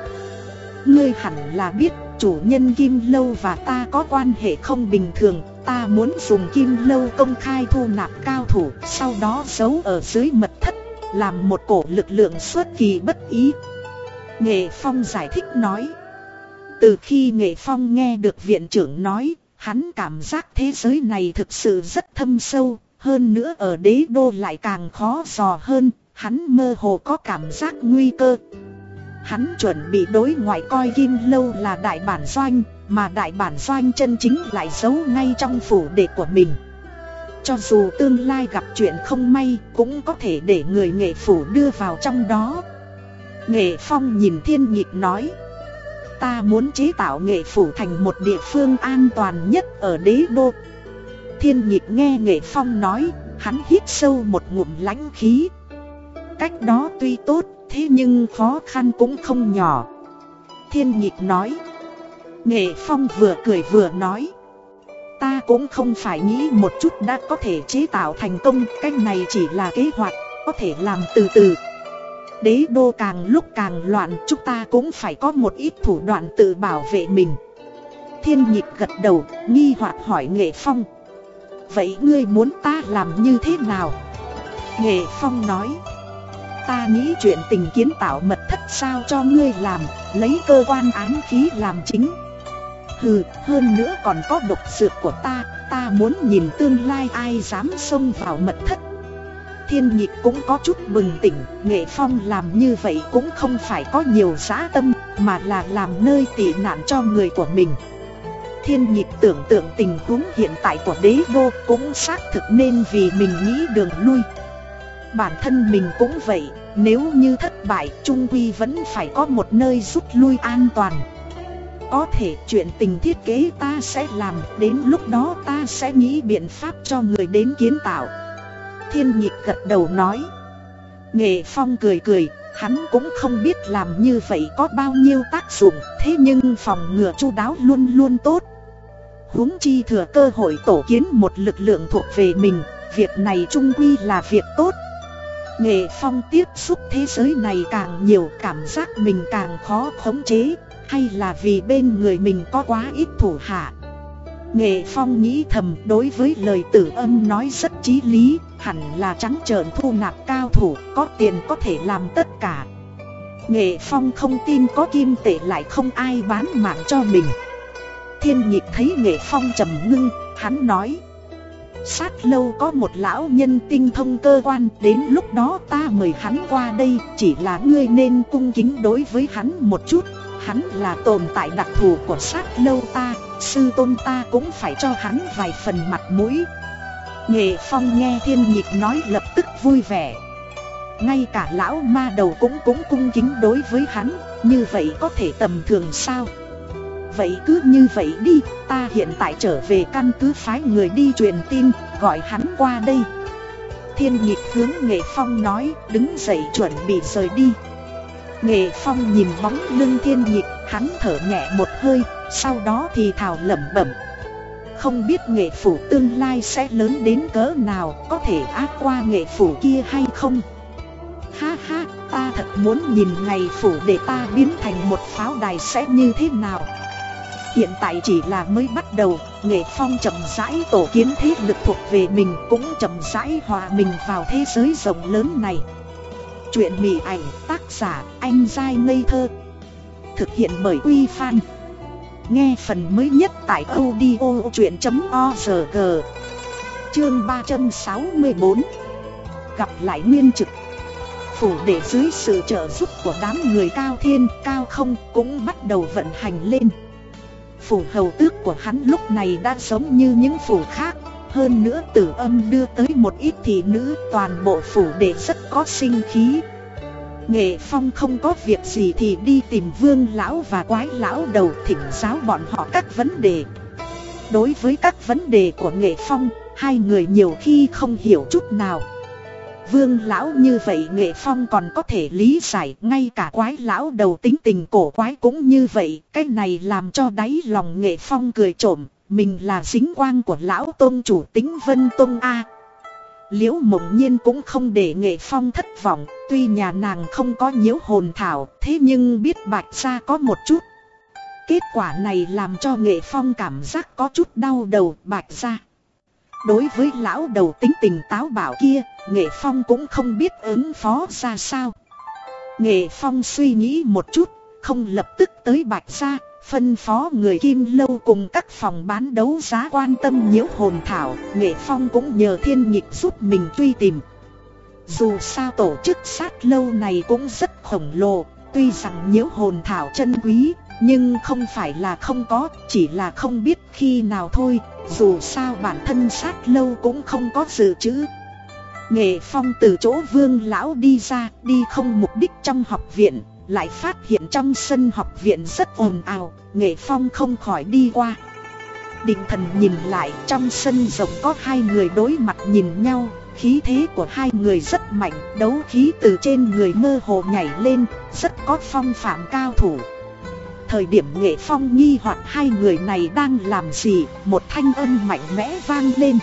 Ngươi hẳn là biết, chủ nhân Kim Lâu và ta có quan hệ không bình thường. Ta muốn dùng Kim Lâu công khai thu nạp cao thủ, Sau đó giấu ở dưới mật thất, Làm một cổ lực lượng xuất kỳ bất ý. Nghệ Phong giải thích nói. Từ khi Nghệ Phong nghe được viện trưởng nói, Hắn cảm giác thế giới này thực sự rất thâm sâu, Hơn nữa ở đế đô lại càng khó dò hơn, Hắn mơ hồ có cảm giác nguy cơ. Hắn chuẩn bị đối ngoại coi Kim Lâu là đại bản doanh, Mà đại bản doanh chân chính lại giấu ngay trong phủ đệ của mình. Cho dù tương lai gặp chuyện không may, Cũng có thể để người nghệ phủ đưa vào trong đó. Nghệ Phong nhìn thiên nhịp nói, Ta muốn chế tạo nghệ phủ thành một địa phương an toàn nhất ở đế đô. Thiên nhịp nghe nghệ phong nói, Hắn hít sâu một ngụm lãnh khí. Cách đó tuy tốt Thế nhưng khó khăn cũng không nhỏ. Thiên nhịp nói. Nghệ Phong vừa cười vừa nói. Ta cũng không phải nghĩ một chút đã có thể chế tạo thành công Cách này chỉ là kế hoạch, Có thể làm từ từ. Đế đô càng lúc càng loạn, Chúng ta cũng phải có một ít thủ đoạn tự bảo vệ mình. Thiên nhịp gật đầu, Nghi hoặc hỏi Nghệ Phong. Vậy ngươi muốn ta làm như thế nào? Nghệ Phong nói. Ta nghĩ chuyện tình kiến tạo mật thất sao cho ngươi làm Lấy cơ quan ám khí làm chính. Hừ, hơn nữa còn có độc dược của ta Ta muốn nhìn tương lai ai dám xông vào mật thất. Thiên nhịp cũng có chút bừng tỉnh Nghệ Phong làm như vậy cũng không phải có nhiều giá tâm Mà là làm nơi tị nạn cho người của mình. Thiên nhịp tưởng tượng tình huống hiện tại của đế đô Cũng xác thực nên vì mình nghĩ đường lui. Bản thân mình cũng vậy, nếu như thất bại Trung Quy vẫn phải có một nơi rút lui an toàn. Có thể chuyện tình thiết kế ta sẽ làm Đến lúc đó ta sẽ nghĩ biện pháp cho người đến kiến tạo. Thiên nhịp gật đầu nói. Nghệ Phong cười cười Hắn cũng không biết làm như vậy có bao nhiêu tác dụng Thế nhưng phòng ngừa chu đáo luôn luôn tốt. Huống chi thừa cơ hội tổ kiến một lực lượng thuộc về mình Việc này trung quy là việc tốt. Nghệ Phong tiếp xúc thế giới này càng nhiều cảm giác mình càng khó khống chế Hay là vì bên người mình có quá ít thủ hạ. Nghệ Phong nghĩ thầm đối với lời tử âm nói rất chí lý Hẳn là trắng trợn thu nạp cao thủ có tiền có thể làm tất cả. Nghệ Phong không tin có kim tệ lại không ai bán mạng cho mình. Thiên nhịp thấy Nghệ Phong trầm ngưng, hắn nói Sát lâu có một lão nhân tinh thông cơ quan, Đến lúc đó ta mời hắn qua đây, Chỉ là ngươi nên cung kính đối với hắn một chút. Hắn là tồn tại đặc thù của sát lâu ta, Sư tôn ta cũng phải cho hắn vài phần mặt mũi. Nghệ Phong nghe thiên nhịp nói lập tức vui vẻ. Ngay cả lão ma đầu cũng cũng cung kính đối với hắn, Như vậy có thể tầm thường sao? Vậy cứ như vậy đi, ta hiện tại trở về căn cứ phái người đi truyền tin, gọi hắn qua đây. Thiên nhịp hướng Nghệ Phong nói, đứng dậy chuẩn bị rời đi. Nghệ Phong nhìn bóng lưng thiên nhịp, hắn thở nhẹ một hơi, sau đó thì thào lẩm bẩm. Không biết nghệ phủ tương lai sẽ lớn đến cỡ nào, có thể áp qua nghệ phủ kia hay không? Ha ha, ta thật muốn nhìn ngày phủ để ta biến thành một pháo đài sẽ như thế nào? Hiện tại chỉ là mới bắt đầu, Nghệ Phong chậm rãi tổ kiến thế lực thuộc về mình cũng chậm rãi hòa mình vào thế giới rộng lớn này. Chuyện mị ảnh tác giả anh dai ngây thơ. Thực hiện bởi Uy Fan Nghe phần mới nhất tại audio chuyện.org Chương 364 Gặp lại Nguyên Trực. Phủ để dưới sự trợ giúp của đám người cao thiên, cao không cũng bắt đầu vận hành lên. Phủ hầu tước của hắn lúc này đã giống như những phủ khác. Hơn nữa tử âm đưa tới một ít thị nữ toàn bộ phủ để rất có sinh khí. Nghệ Phong không có việc gì thì đi tìm vương lão và quái lão đầu thỉnh giáo bọn họ các vấn đề. Đối với các vấn đề của Nghệ Phong, hai người nhiều khi không hiểu chút nào. Vương lão như vậy Nghệ Phong còn có thể lý giải ngay cả quái lão đầu tính tình cổ quái cũng như vậy Cái này làm cho đáy lòng Nghệ Phong cười trộm mình là dính quang của lão tôn chủ tính Vân Tôn A. Liễu mộng nhiên cũng không để nghệ phong thất vọng, tuy nhà nàng không có nhiễu hồn thảo, thế nhưng biết bạch ra có một chút. Kết quả này làm cho nghệ phong cảm giác có chút đau đầu bạch ra. Đối với lão đầu tính tình táo bạo kia, nghệ phong cũng không biết ứng phó ra sao. Nghệ phong suy nghĩ một chút, không lập tức tới bạch ra, Phân phó người kim lâu cùng các phòng bán đấu giá quan tâm nhiễu hồn thảo, nghệ phong cũng nhờ thiên nhịp giúp mình truy tìm. Dù sao tổ chức sát lâu này cũng rất khổng lồ, tuy rằng nhiễu hồn thảo chân quý, nhưng không phải là không có, chỉ là không biết khi nào thôi, dù sao bản thân sát lâu cũng không có dự trữ. Nghệ phong từ chỗ vương lão đi ra, đi không mục đích trong học viện, lại phát hiện trong sân học viện rất ồn ào, nghệ phong không khỏi đi qua. Định thần nhìn lại trong sân rộng có hai người đối mặt nhìn nhau, khí thế của hai người rất mạnh, đấu khí từ trên người mơ hồ nhảy lên, rất có phong phạm cao thủ. Thời điểm nghệ phong nghi hoặc hai người này đang làm gì, một thanh âm mạnh mẽ vang lên.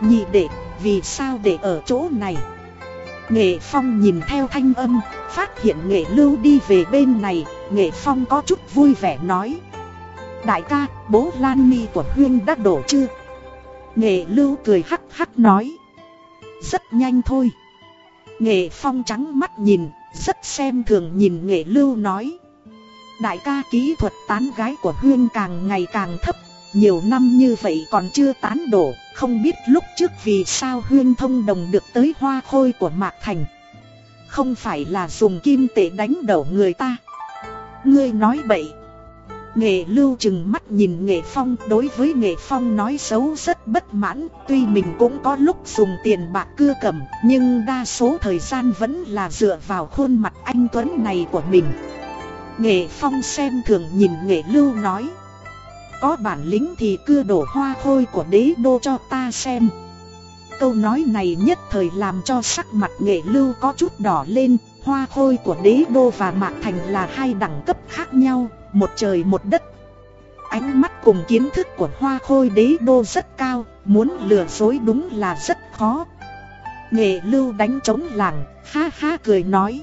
Nhị đệ, vì sao để ở chỗ này? Nghệ Phong nhìn theo thanh âm, phát hiện Nghệ Lưu đi về bên này, Nghệ Phong có chút vui vẻ nói. Đại ca, bố Lan Mi của Huyên đã đổ chưa? Nghệ Lưu cười hắc hắc nói. Rất nhanh thôi. Nghệ Phong trắng mắt nhìn, rất xem thường nhìn Nghệ Lưu nói. Đại ca kỹ thuật tán gái của Huyên càng ngày càng thấp nhiều năm như vậy còn chưa tán đổ, không biết lúc trước vì sao huyên thông đồng được tới hoa khôi của Mạc Thành. Không phải là dùng kim tệ đánh đầu người ta. Ngươi nói bậy. Nghệ lưu chừng mắt nhìn nghệ phong đối với nghệ phong nói xấu rất bất mãn Tuy mình cũng có lúc dùng tiền bạc cưa cầm Nhưng đa số thời gian vẫn là dựa vào khuôn mặt anh Tuấn này của mình Nghệ phong xem thường nhìn nghệ lưu nói. Có bản lĩnh thì cưa đổ hoa khôi của đế đô cho ta xem. Câu nói này nhất thời làm cho sắc mặt nghệ lưu có chút đỏ lên, Hoa khôi của đế đô và mạc thành là hai đẳng cấp khác nhau, Một trời một đất. Ánh mắt cùng kiến thức của hoa khôi đế đô rất cao, Muốn lừa dối đúng là rất khó. Nghệ lưu đánh trống làng, Ha ha cười nói.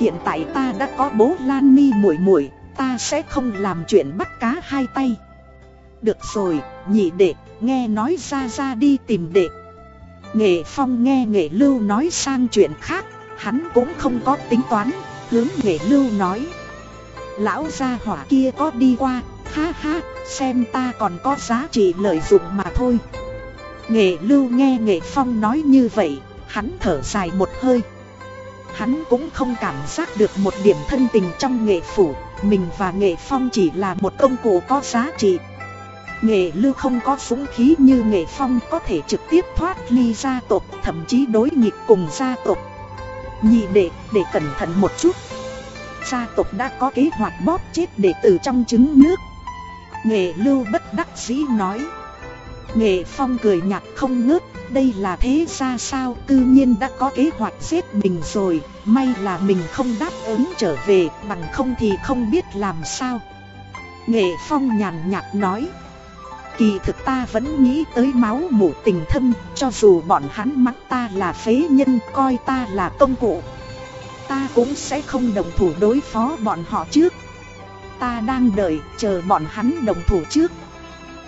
Hiện tại ta đã có bố Lan Ni muội muội ta sẽ không làm chuyện bắt cá hai tay. Được rồi, nhị đệ, nghe nói ra ra đi tìm đệ. Nghệ Phong nghe Nghệ Lưu nói sang chuyện khác Hắn cũng không có tính toán, hướng Nghệ Lưu nói. Lão gia hỏa kia có đi qua, ha ha, xem ta còn có giá trị lợi dụng mà thôi. Nghệ Lưu nghe Nghệ Phong nói như vậy, hắn thở dài một hơi. Hắn cũng không cảm giác được một điểm thân tình trong nghệ phủ. Mình và nghệ phong chỉ là một công cụ có giá trị. Nghệ lưu không có súng khí như nghệ phong có thể trực tiếp thoát ly gia tộc Thậm chí đối nghịch cùng gia tộc. Nhị đệ, để cẩn thận một chút. Gia tộc đã có kế hoạch bóp chết đệ tử trong trứng nước. Nghệ lưu bất đắc dĩ nói. Nghệ phong cười nhạt không ngớt đây là thế ra sao Tự nhiên đã có kế hoạch giết mình rồi, May là mình không đáp ứng trở về, Bằng không thì không biết làm sao. Nghệ Phong nhàn nhạt nói, Kỳ thực ta vẫn nghĩ tới máu mủ tình thâm, Cho dù bọn hắn mắng ta là phế nhân, Coi ta là công cụ, Ta cũng sẽ không đồng thủ đối phó bọn họ trước. Ta đang đợi chờ bọn hắn đồng thủ trước.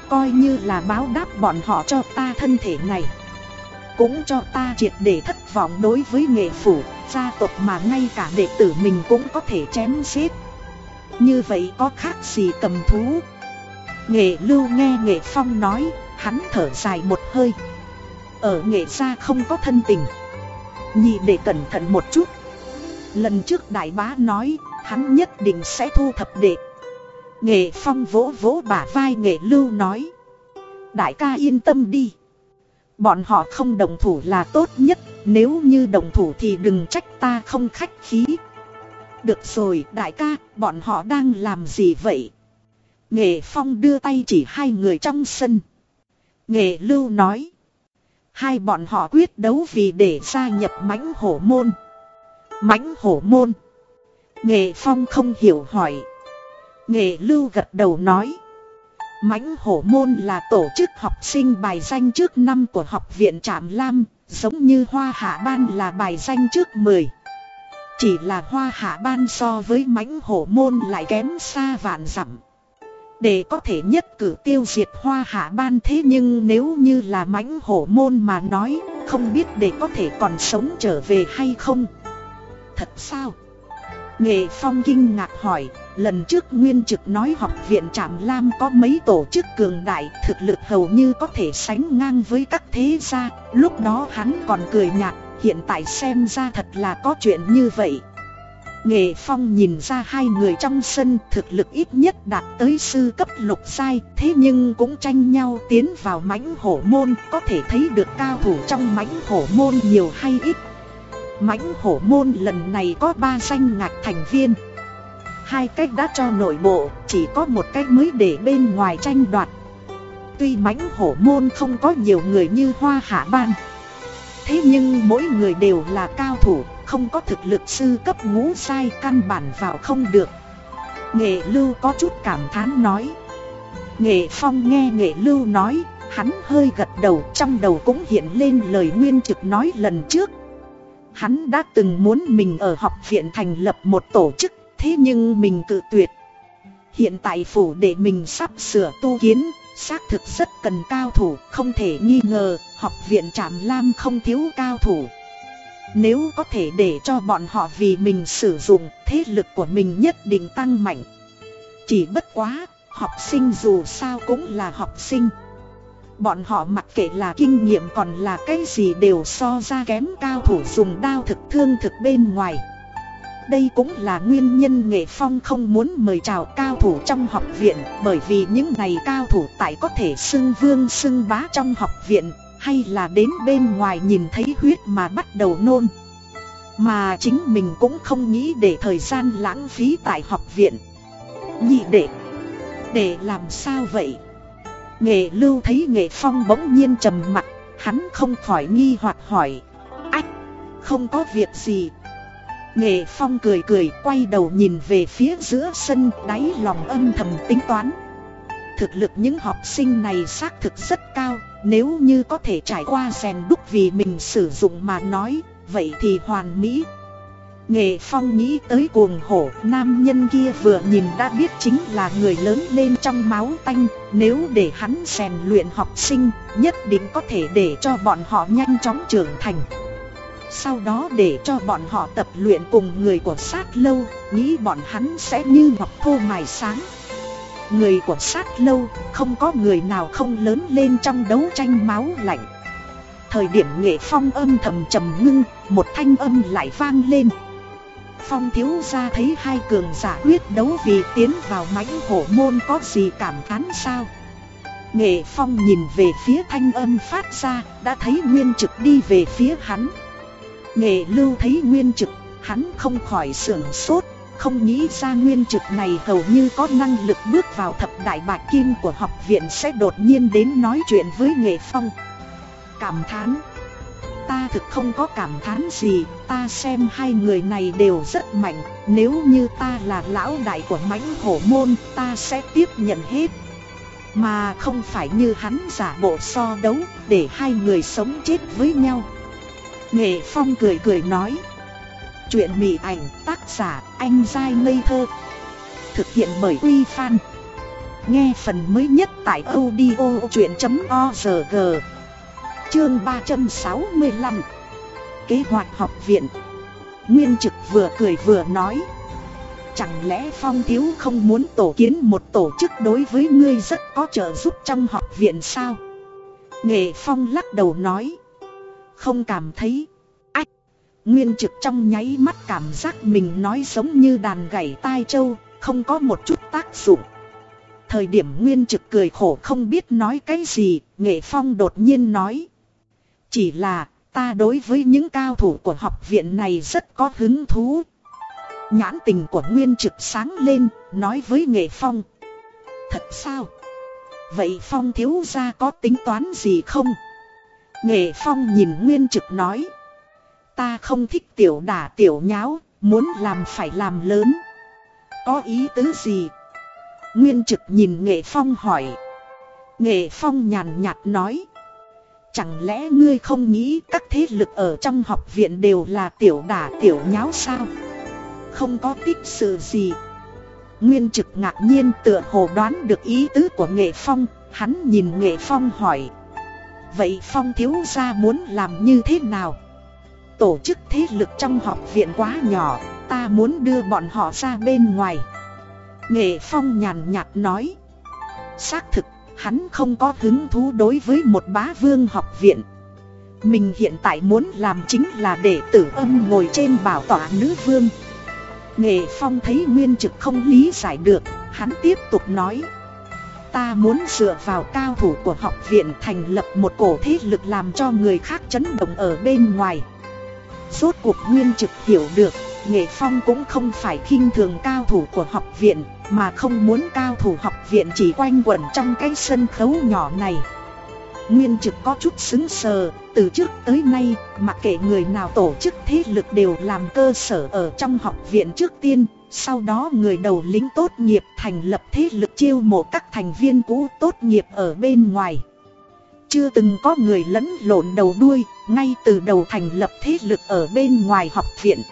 Coi như là báo đáp bọn họ cho ta thân thể này. Cũng cho ta triệt để thất vọng đối với nghệ phủ, Gia tộc mà ngay cả đệ tử mình cũng có thể chém giết. Như vậy có khác gì cầm thú? Nghệ lưu nghe nghệ phong nói, Hắn thở dài một hơi. Ở nghệ gia không có thân tình. Nhị để cẩn thận một chút. Lần trước đại bá nói, Hắn nhất định sẽ thu thập đệ. Nghệ phong vỗ vỗ bả vai nghệ lưu nói, Đại ca yên tâm đi. Bọn họ không đồng thủ là tốt nhất, Nếu như đồng thủ thì đừng trách ta không khách khí. Được rồi, đại ca, Bọn họ đang làm gì vậy? Nghệ phong đưa tay chỉ hai người trong sân. Nghệ lưu nói, Hai bọn họ quyết đấu vì để gia nhập mãnh hổ môn. Mãnh hổ môn. Nghệ phong không hiểu hỏi. Nghệ lưu gật đầu nói mãnh hổ môn là tổ chức học sinh bài danh trước năm của học viện Trạm Lam, Giống như hoa hạ ban là bài danh trước 10 Chỉ là hoa hạ ban so với mãnh hổ môn lại kém xa vạn dặm. Để có thể nhất cử tiêu diệt hoa hạ ban thế nhưng nếu như là mãnh hổ môn mà nói, Không biết để có thể còn sống trở về hay không? Thật sao? Nghệ Phong kinh ngạc hỏi. Lần trước Nguyên Trực nói học viện Trạm Lam có mấy tổ chức cường đại, Thực lực hầu như có thể sánh ngang với các thế gia. Lúc đó hắn còn cười nhạt, Hiện tại xem ra thật là có chuyện như vậy. Nghệ Phong nhìn ra hai người trong sân, thực lực ít nhất đạt tới sư cấp lục sai Thế nhưng cũng tranh nhau tiến vào mãnh hổ môn, Có thể thấy được cao thủ trong mãnh hổ môn nhiều hay ít. Mãnh hổ môn lần này có ba danh ngạc thành viên Hai cách đã cho nội bộ, chỉ có một cách mới để bên ngoài tranh đoạt. Tuy mãnh hổ môn không có nhiều người như hoa hạ ban Thế nhưng mỗi người đều là cao thủ không có thực lực sư cấp ngũ sai căn bản vào không được. Nghệ lưu có chút cảm thán nói. Nghệ phong nghe nghệ lưu nói Hắn hơi gật đầu trong đầu cũng hiện lên lời nguyên trực nói lần trước. Hắn đã từng muốn mình ở học viện thành lập một tổ chức Thế nhưng mình cự tuyệt Hiện tại phủ để mình sắp sửa tu kiến Xác thực rất cần cao thủ Không thể nghi ngờ Học viện Trạm Lam không thiếu cao thủ nếu có thể để cho bọn họ vì mình sử dụng, thế lực của mình nhất định tăng mạnh. Chỉ bất quá, học sinh dù sao cũng là học sinh. Bọn họ mặc kệ là kinh nghiệm còn là cái gì đều so ra kém cao thủ dùng đao thực thương thực bên ngoài. Đây cũng là nguyên nhân nghệ phong không muốn mời chào cao thủ trong học viện, Bởi vì những này cao thủ tại có thể xưng vương xưng bá trong học viện, hay là đến bên ngoài nhìn thấy huyết mà bắt đầu nôn. Mà chính mình cũng không nghĩ để thời gian lãng phí tại học viện. Nhị đệ Để làm sao vậy? Nghệ lưu thấy nghệ phong bỗng nhiên trầm mặt, Hắn không khỏi nghi hoặc hỏi. Ách, Không có việc gì Nghệ phong cười cười quay đầu nhìn về phía giữa sân đáy lòng âm thầm tính toán Thực lực những học sinh này xác thực rất cao nếu như có thể trải qua rèn đúc vì mình sử dụng mà nói, vậy thì hoàn mỹ. Nghệ Phong nghĩ tới cuồng hổ, nam nhân kia vừa nhìn đã biết chính là người lớn lên trong máu tanh, nếu để hắn rèn luyện học sinh, nhất định có thể để cho bọn họ nhanh chóng trưởng thành. Sau đó để cho bọn họ tập luyện cùng người của sát lâu, nghĩ bọn hắn sẽ như ngọc thô mài sáng. Người của sát lâu, không có người nào không lớn lên trong đấu tranh máu lạnh. Thời điểm nghệ phong âm thầm trầm ngưng, một thanh âm lại vang lên. Phong thiếu ra thấy hai cường giả quyết đấu vì tiến vào mãnh hổ môn có gì cảm thán sao? Nghệ phong nhìn về phía thanh âm phát ra, đã thấy nguyên trực đi về phía hắn. Nghệ lưu thấy nguyên trực, hắn không khỏi sưởng sốt, không nghĩ ra nguyên trực này hầu như có năng lực bước vào thập đại bạc kim của học viện sẽ đột nhiên đến nói chuyện với nghệ phong. Cảm thán Ta thực không có cảm thán gì, ta xem hai người này đều rất mạnh, nếu như ta là lão đại của mãnh hổ môn, ta sẽ tiếp nhận hết. Mà không phải như hắn giả bộ so đấu, để hai người sống chết với nhau. Nghệ Phong cười cười nói. Chuyện mỉ ảnh tác giả anh dai ngây thơ. Thực hiện bởi Uy Fan Nghe phần mới nhất tại audio chuyện.org Chương 365 Kế hoạch học viện. Nguyên trực vừa cười vừa nói. Chẳng lẽ Phong Thiếu không muốn tổ kiến một tổ chức đối với ngươi rất có trợ giúp trong học viện sao? Nghệ Phong lắc đầu nói. Không cảm thấy. Ách, Nguyên trực trong nháy mắt cảm giác mình nói giống như đàn gảy tai châu Không có một chút tác dụng. Thời điểm Nguyên trực cười khổ không biết nói cái gì, Nghệ Phong đột nhiên nói. Chỉ là, ta đối với những cao thủ của học viện này rất có hứng thú. Nhãn tình của Nguyên trực sáng lên, Nói với Nghệ Phong. Thật sao? Vậy Phong thiếu gia có tính toán gì không? Nghệ Phong nhìn Nguyên Trực nói. Ta không thích tiểu đả tiểu nháo, muốn làm phải làm lớn. Có ý tứ gì? Nguyên Trực nhìn Nghệ Phong hỏi. Nghệ Phong nhàn nhạt nói. Chẳng lẽ ngươi không nghĩ các thế lực ở trong học viện đều là tiểu đả tiểu nháo sao? Không có tích sự gì. Nguyên trực ngạc nhiên tựa hồ đoán được ý tứ của Nghệ Phong, hắn nhìn Nghệ Phong hỏi. Vậy Phong thiếu gia muốn làm như thế nào? Tổ chức thế lực trong học viện quá nhỏ, ta muốn đưa bọn họ ra bên ngoài. Nghệ Phong nhàn nhạt nói. Xác thực, hắn không có hứng thú đối với một bá vương học viện. Mình hiện tại muốn làm chính là để tử âm ngồi trên bảo tọa nữ vương. Nghệ Phong thấy Nguyên Trực không lý giải được, hắn tiếp tục nói Ta muốn dựa vào cao thủ của học viện thành lập một cổ thế lực làm cho người khác chấn động ở bên ngoài. Rốt cuộc Nguyên Trực hiểu được, Nghệ Phong cũng không phải khinh thường cao thủ của học viện Mà không muốn cao thủ học viện chỉ quanh quẩn trong cái sân khấu nhỏ này. Nguyên Trực có chút xứng sờ, từ trước tới nay, mặc kệ người nào tổ chức thế lực đều làm cơ sở ở trong học viện trước tiên, sau đó người đầu lính tốt nghiệp thành lập thế lực chiêu mộ các thành viên cũ tốt nghiệp ở bên ngoài. Chưa từng có người lẫn lộn đầu đuôi, ngay từ đầu thành lập thế lực ở bên ngoài học viện.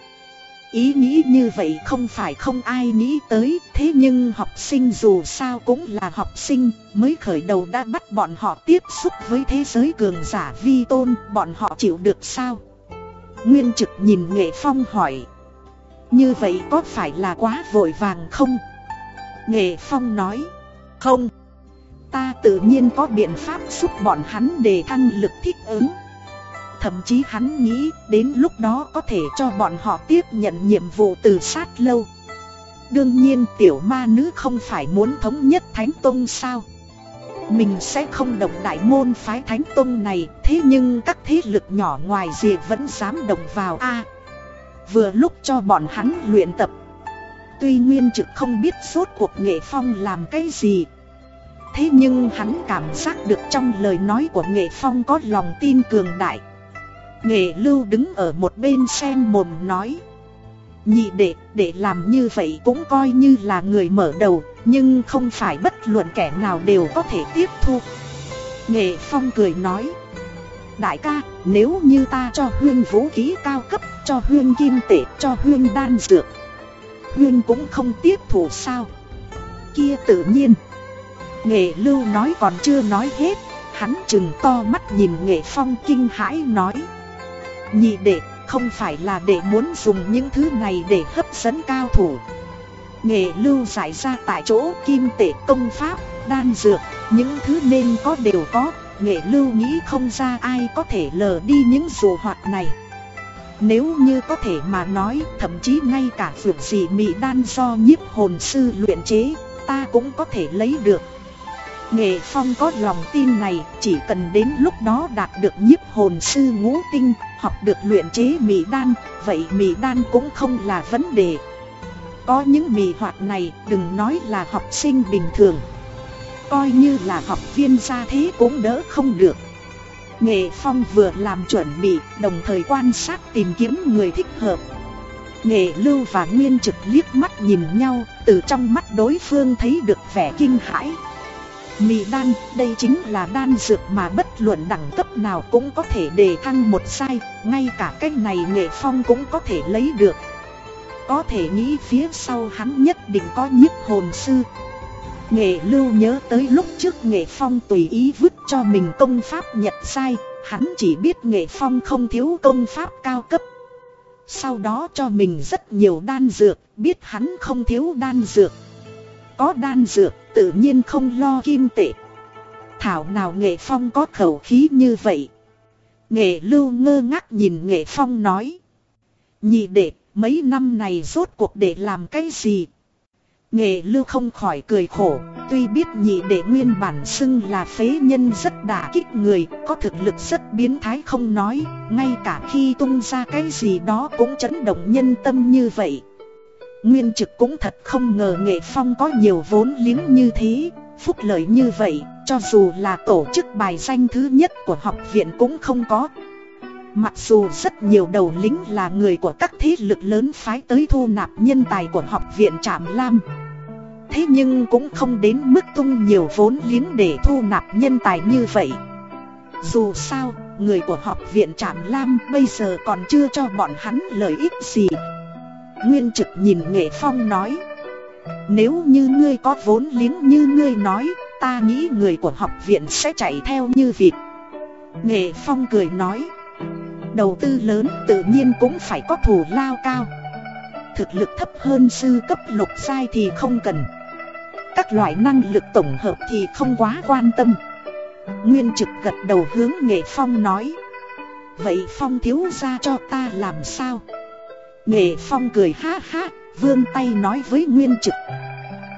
Ý nghĩ như vậy không phải không ai nghĩ tới, thế nhưng học sinh dù sao cũng là học sinh, mới khởi đầu đã bắt bọn họ tiếp xúc với thế giới cường giả vi tôn, bọn họ chịu được sao? Nguyên trực nhìn Nghệ Phong hỏi. Như vậy có phải là quá vội vàng không? Nghệ Phong nói. Không. Ta tự nhiên có biện pháp giúp bọn hắn để thăng lực thích ứng. Thậm chí hắn nghĩ đến lúc đó có thể cho bọn họ tiếp nhận nhiệm vụ từ sát lâu Đương nhiên tiểu ma nữ không phải muốn thống nhất Thánh Tông sao Mình sẽ không động đại môn phái Thánh Tông này, Thế nhưng các thế lực nhỏ ngoài rìa vẫn dám động vào a Vừa lúc cho bọn hắn luyện tập. Tuy Nguyên Trực không biết suốt cuộc Nghệ Phong làm cái gì. Thế nhưng hắn cảm giác được trong lời nói của Nghệ Phong có lòng tin cường đại. Nghệ lưu đứng ở một bên xem mồm nói. Nhị đệ, để làm như vậy cũng coi như là người mở đầu Nhưng không phải bất luận kẻ nào đều có thể tiếp thu. Nghệ phong cười nói. Đại ca, nếu như ta cho huyên vũ khí cao cấp Cho huyên kim tệ, cho huyên đan dược Huyên cũng không tiếp thủ sao? Kia tự nhiên. Nghệ lưu nói còn chưa nói hết Hắn chừng to mắt nhìn nghệ phong kinh hãi nói. Nhị đệ không phải là để muốn dùng những thứ này để hấp dẫn cao thủ. Nghệ lưu giải ra tại chỗ kim tệ công pháp, đan dược, những thứ nên có đều có. Nghệ lưu nghĩ không ra ai có thể lờ đi những dù hoạt này Nếu như có thể mà nói, thậm chí ngay cả việc gì mị đan do nhiếp hồn sư luyện chế, ta cũng có thể lấy được Nghệ Phong có lòng tin này chỉ cần đến lúc đó đạt được nhiếp hồn sư ngũ tinh, học được luyện chế mì đan, vậy mì đan cũng không là vấn đề. Có những mì hoạt này đừng nói là học sinh bình thường. Coi như là học viên ra thế cũng đỡ không được. Nghệ Phong vừa làm chuẩn bị, đồng thời quan sát tìm kiếm người thích hợp. Nghệ Lưu và Nguyên Trực liếc mắt nhìn nhau, từ trong mắt đối phương thấy được vẻ kinh hãi. Mì đan, đây chính là đan dược mà bất luận đẳng cấp nào cũng có thể đề thăng một sai, ngay cả cái này nghệ phong cũng có thể lấy được. Có thể nghĩ phía sau hắn nhất định có nhiếp hồn sư. Nghệ lưu nhớ tới lúc trước nghệ phong tùy ý vứt cho mình công pháp nhật sai, Hắn chỉ biết nghệ phong không thiếu công pháp cao cấp. Sau đó cho mình rất nhiều đan dược, biết hắn không thiếu đan dược. Có đan dược, tự nhiên không lo kim tệ. Thảo nào nghệ phong có khẩu khí như vậy. Nghệ lưu ngơ ngác nhìn nghệ phong nói. Nhị đệ, mấy năm này rốt cuộc để làm cái gì? Nghệ lưu không khỏi cười khổ, tuy biết nhị đệ nguyên bản xưng là phế nhân rất đả kích người, có thực lực rất biến thái không nói, ngay cả khi tung ra cái gì đó cũng chấn động nhân tâm như vậy. Nguyên trực cũng thật không ngờ nghệ phong có nhiều vốn liếng như thế, phúc lợi như vậy, cho dù là tổ chức bài danh thứ nhất của học viện cũng không có. Mặc dù rất nhiều đầu lính là người của các thế lực lớn phái tới thu nạp nhân tài của học viện Trạm Lam. Thế nhưng cũng không đến mức tung nhiều vốn liếng để thu nạp nhân tài như vậy. Dù sao, người của học viện Trạm Lam bây giờ còn chưa cho bọn hắn lợi ích gì. Nguyên trực nhìn Nghệ Phong nói Nếu như ngươi có vốn liếng như ngươi nói Ta nghĩ người của học viện sẽ chạy theo như vịt. Nghệ Phong cười nói Đầu tư lớn tự nhiên cũng phải có thủ lao cao. Thực lực thấp hơn sư cấp lục sai thì không cần. Các loại năng lực tổng hợp thì không quá quan tâm. Nguyên trực gật đầu hướng Nghệ Phong nói, Vậy Phong thiếu ra cho ta làm sao? Nghệ Phong cười ha ha vương tay nói với Nguyên trực,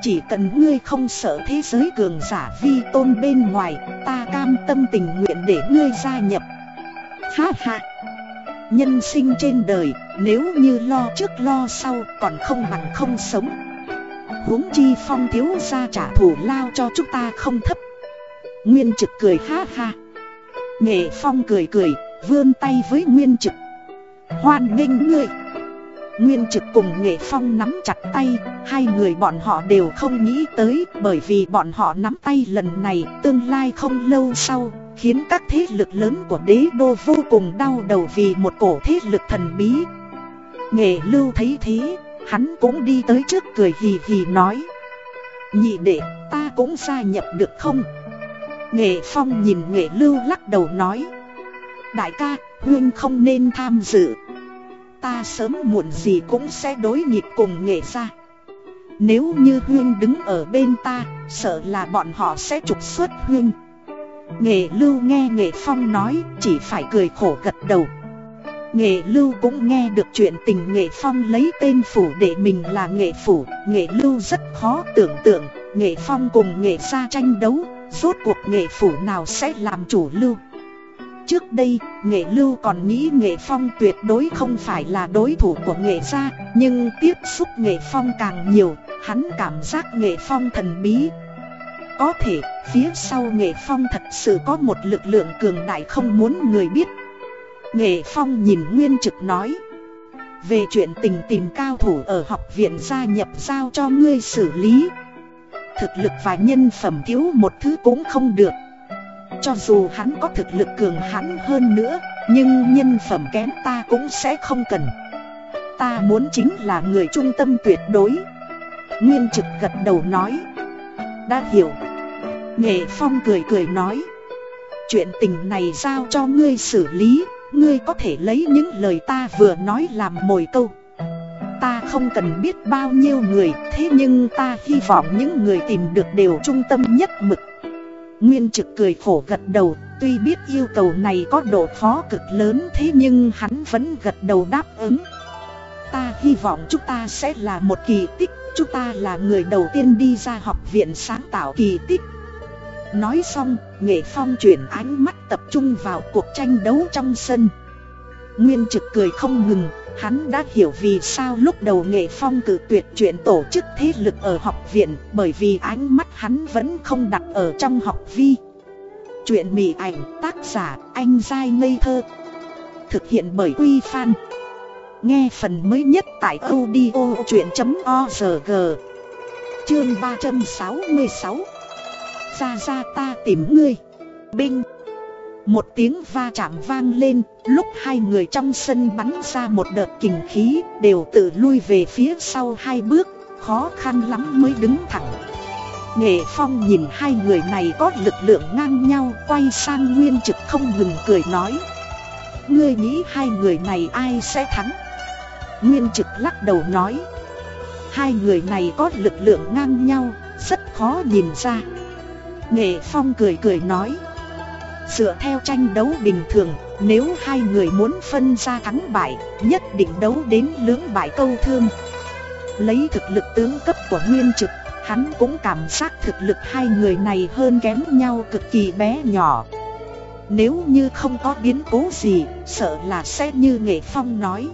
Chỉ cần ngươi không sợ thế giới cường giả vi tôn bên ngoài, Ta cam tâm tình nguyện để ngươi gia nhập. Ha ha. Nhân sinh trên đời Nếu như lo trước lo sau Còn không bằng không sống. Huống chi phong thiếu gia trả thù lao cho chúng ta không thấp. Nguyên trực cười ha ha. Nghệ phong cười cười Vươn tay với Nguyên trực. Hoan nghênh ngươi. Nguyên trực cùng Nghệ Phong nắm chặt tay, hai người bọn họ đều không nghĩ tới bởi vì bọn họ nắm tay lần này tương lai không lâu sau, khiến các thế lực lớn của đế đô vô cùng đau đầu vì một cổ thế lực thần bí. Nghệ lưu thấy thế, hắn cũng đi tới trước cười hì hì nói. Nhị đệ, ta cũng gia nhập được không? Nghệ Phong nhìn Nghệ lưu lắc đầu nói. Đại ca, Huyên không nên tham dự ta sớm muộn gì cũng sẽ đối nghịch cùng nghệ gia Nếu như Huyên đứng ở bên ta, sợ là bọn họ sẽ trục xuất Huyên Nghệ lưu nghe Nghệ Phong nói, chỉ phải cười khổ gật đầu. Nghệ lưu cũng nghe được chuyện tình Nghệ Phong lấy tên phủ để mình là Nghệ phủ. Nghệ lưu rất khó tưởng tượng, Nghệ Phong cùng Nghệ gia tranh đấu Rốt cuộc Nghệ phủ nào sẽ làm chủ lưu. Trước đây, nghệ lưu còn nghĩ nghệ phong tuyệt đối không phải là đối thủ của nghệ gia Nhưng tiếp xúc nghệ phong càng nhiều, hắn cảm giác nghệ phong thần bí có thể, phía sau nghệ phong thật sự có một lực lượng cường đại không muốn người biết. Nghệ phong nhìn Nguyên Trực nói Về chuyện tình tìm cao thủ ở học viện gia nhập giao cho ngươi xử lý. Thực lực và nhân phẩm thiếu một thứ cũng không được. Cho dù hắn có thực lực cường hãn hơn nữa Nhưng nhân phẩm kém ta cũng sẽ không cần. Ta muốn chính là người trung tâm tuyệt đối. Nguyên trực gật đầu nói đã hiểu. Nghệ Phong cười cười nói Chuyện tình này giao cho ngươi xử lý Ngươi có thể lấy những lời ta vừa nói làm mồi câu. Ta không cần biết bao nhiêu người Thế nhưng ta hy vọng những người tìm được đều trung tâm nhất mực. Nguyên trực cười khổ gật đầu, tuy biết yêu cầu này có độ khó cực lớn thế nhưng hắn vẫn gật đầu đáp ứng. Ta hy vọng chúng ta sẽ là một kỳ tích, chúng ta là người đầu tiên đi ra học viện sáng tạo kỳ tích. Nói xong, Nghệ Phong chuyển ánh mắt tập trung vào cuộc tranh đấu trong sân. Nguyên trực cười không ngừng, Hắn đã hiểu vì sao lúc đầu nghệ phong cử tuyệt chuyện tổ chức thế lực ở học viện Bởi vì ánh mắt hắn vẫn không đặt ở trong học vi Chuyện mỉ ảnh tác giả anh dai ngây thơ Thực hiện bởi Quy Phan Nghe phần mới nhất tại audio chuyện.org Chương 366 Ra ra ta tìm ngươi. Binh. Một tiếng va chạm vang lên, lúc hai người trong sân bắn ra một đợt kình khí đều tự lui về phía sau hai bước, khó khăn lắm mới đứng thẳng. Nghệ Phong nhìn hai người này có lực lượng ngang nhau Quay sang Nguyên Trực không ngừng cười nói. Ngươi nghĩ hai người này ai sẽ thắng? Nguyên Trực lắc đầu nói. Hai người này có lực lượng ngang nhau, Rất khó nhìn ra. Nghệ Phong cười cười nói. Dựa theo tranh đấu bình thường, Nếu hai người muốn phân ra thắng bại, Nhất định đấu đến lưỡng bại câu thương. Lấy thực lực tướng cấp của Nguyên Trực, Hắn cũng cảm giác thực lực hai người này hơn kém nhau cực kỳ bé nhỏ. Nếu như không có biến cố gì, Sợ là sẽ như Nghệ Phong nói.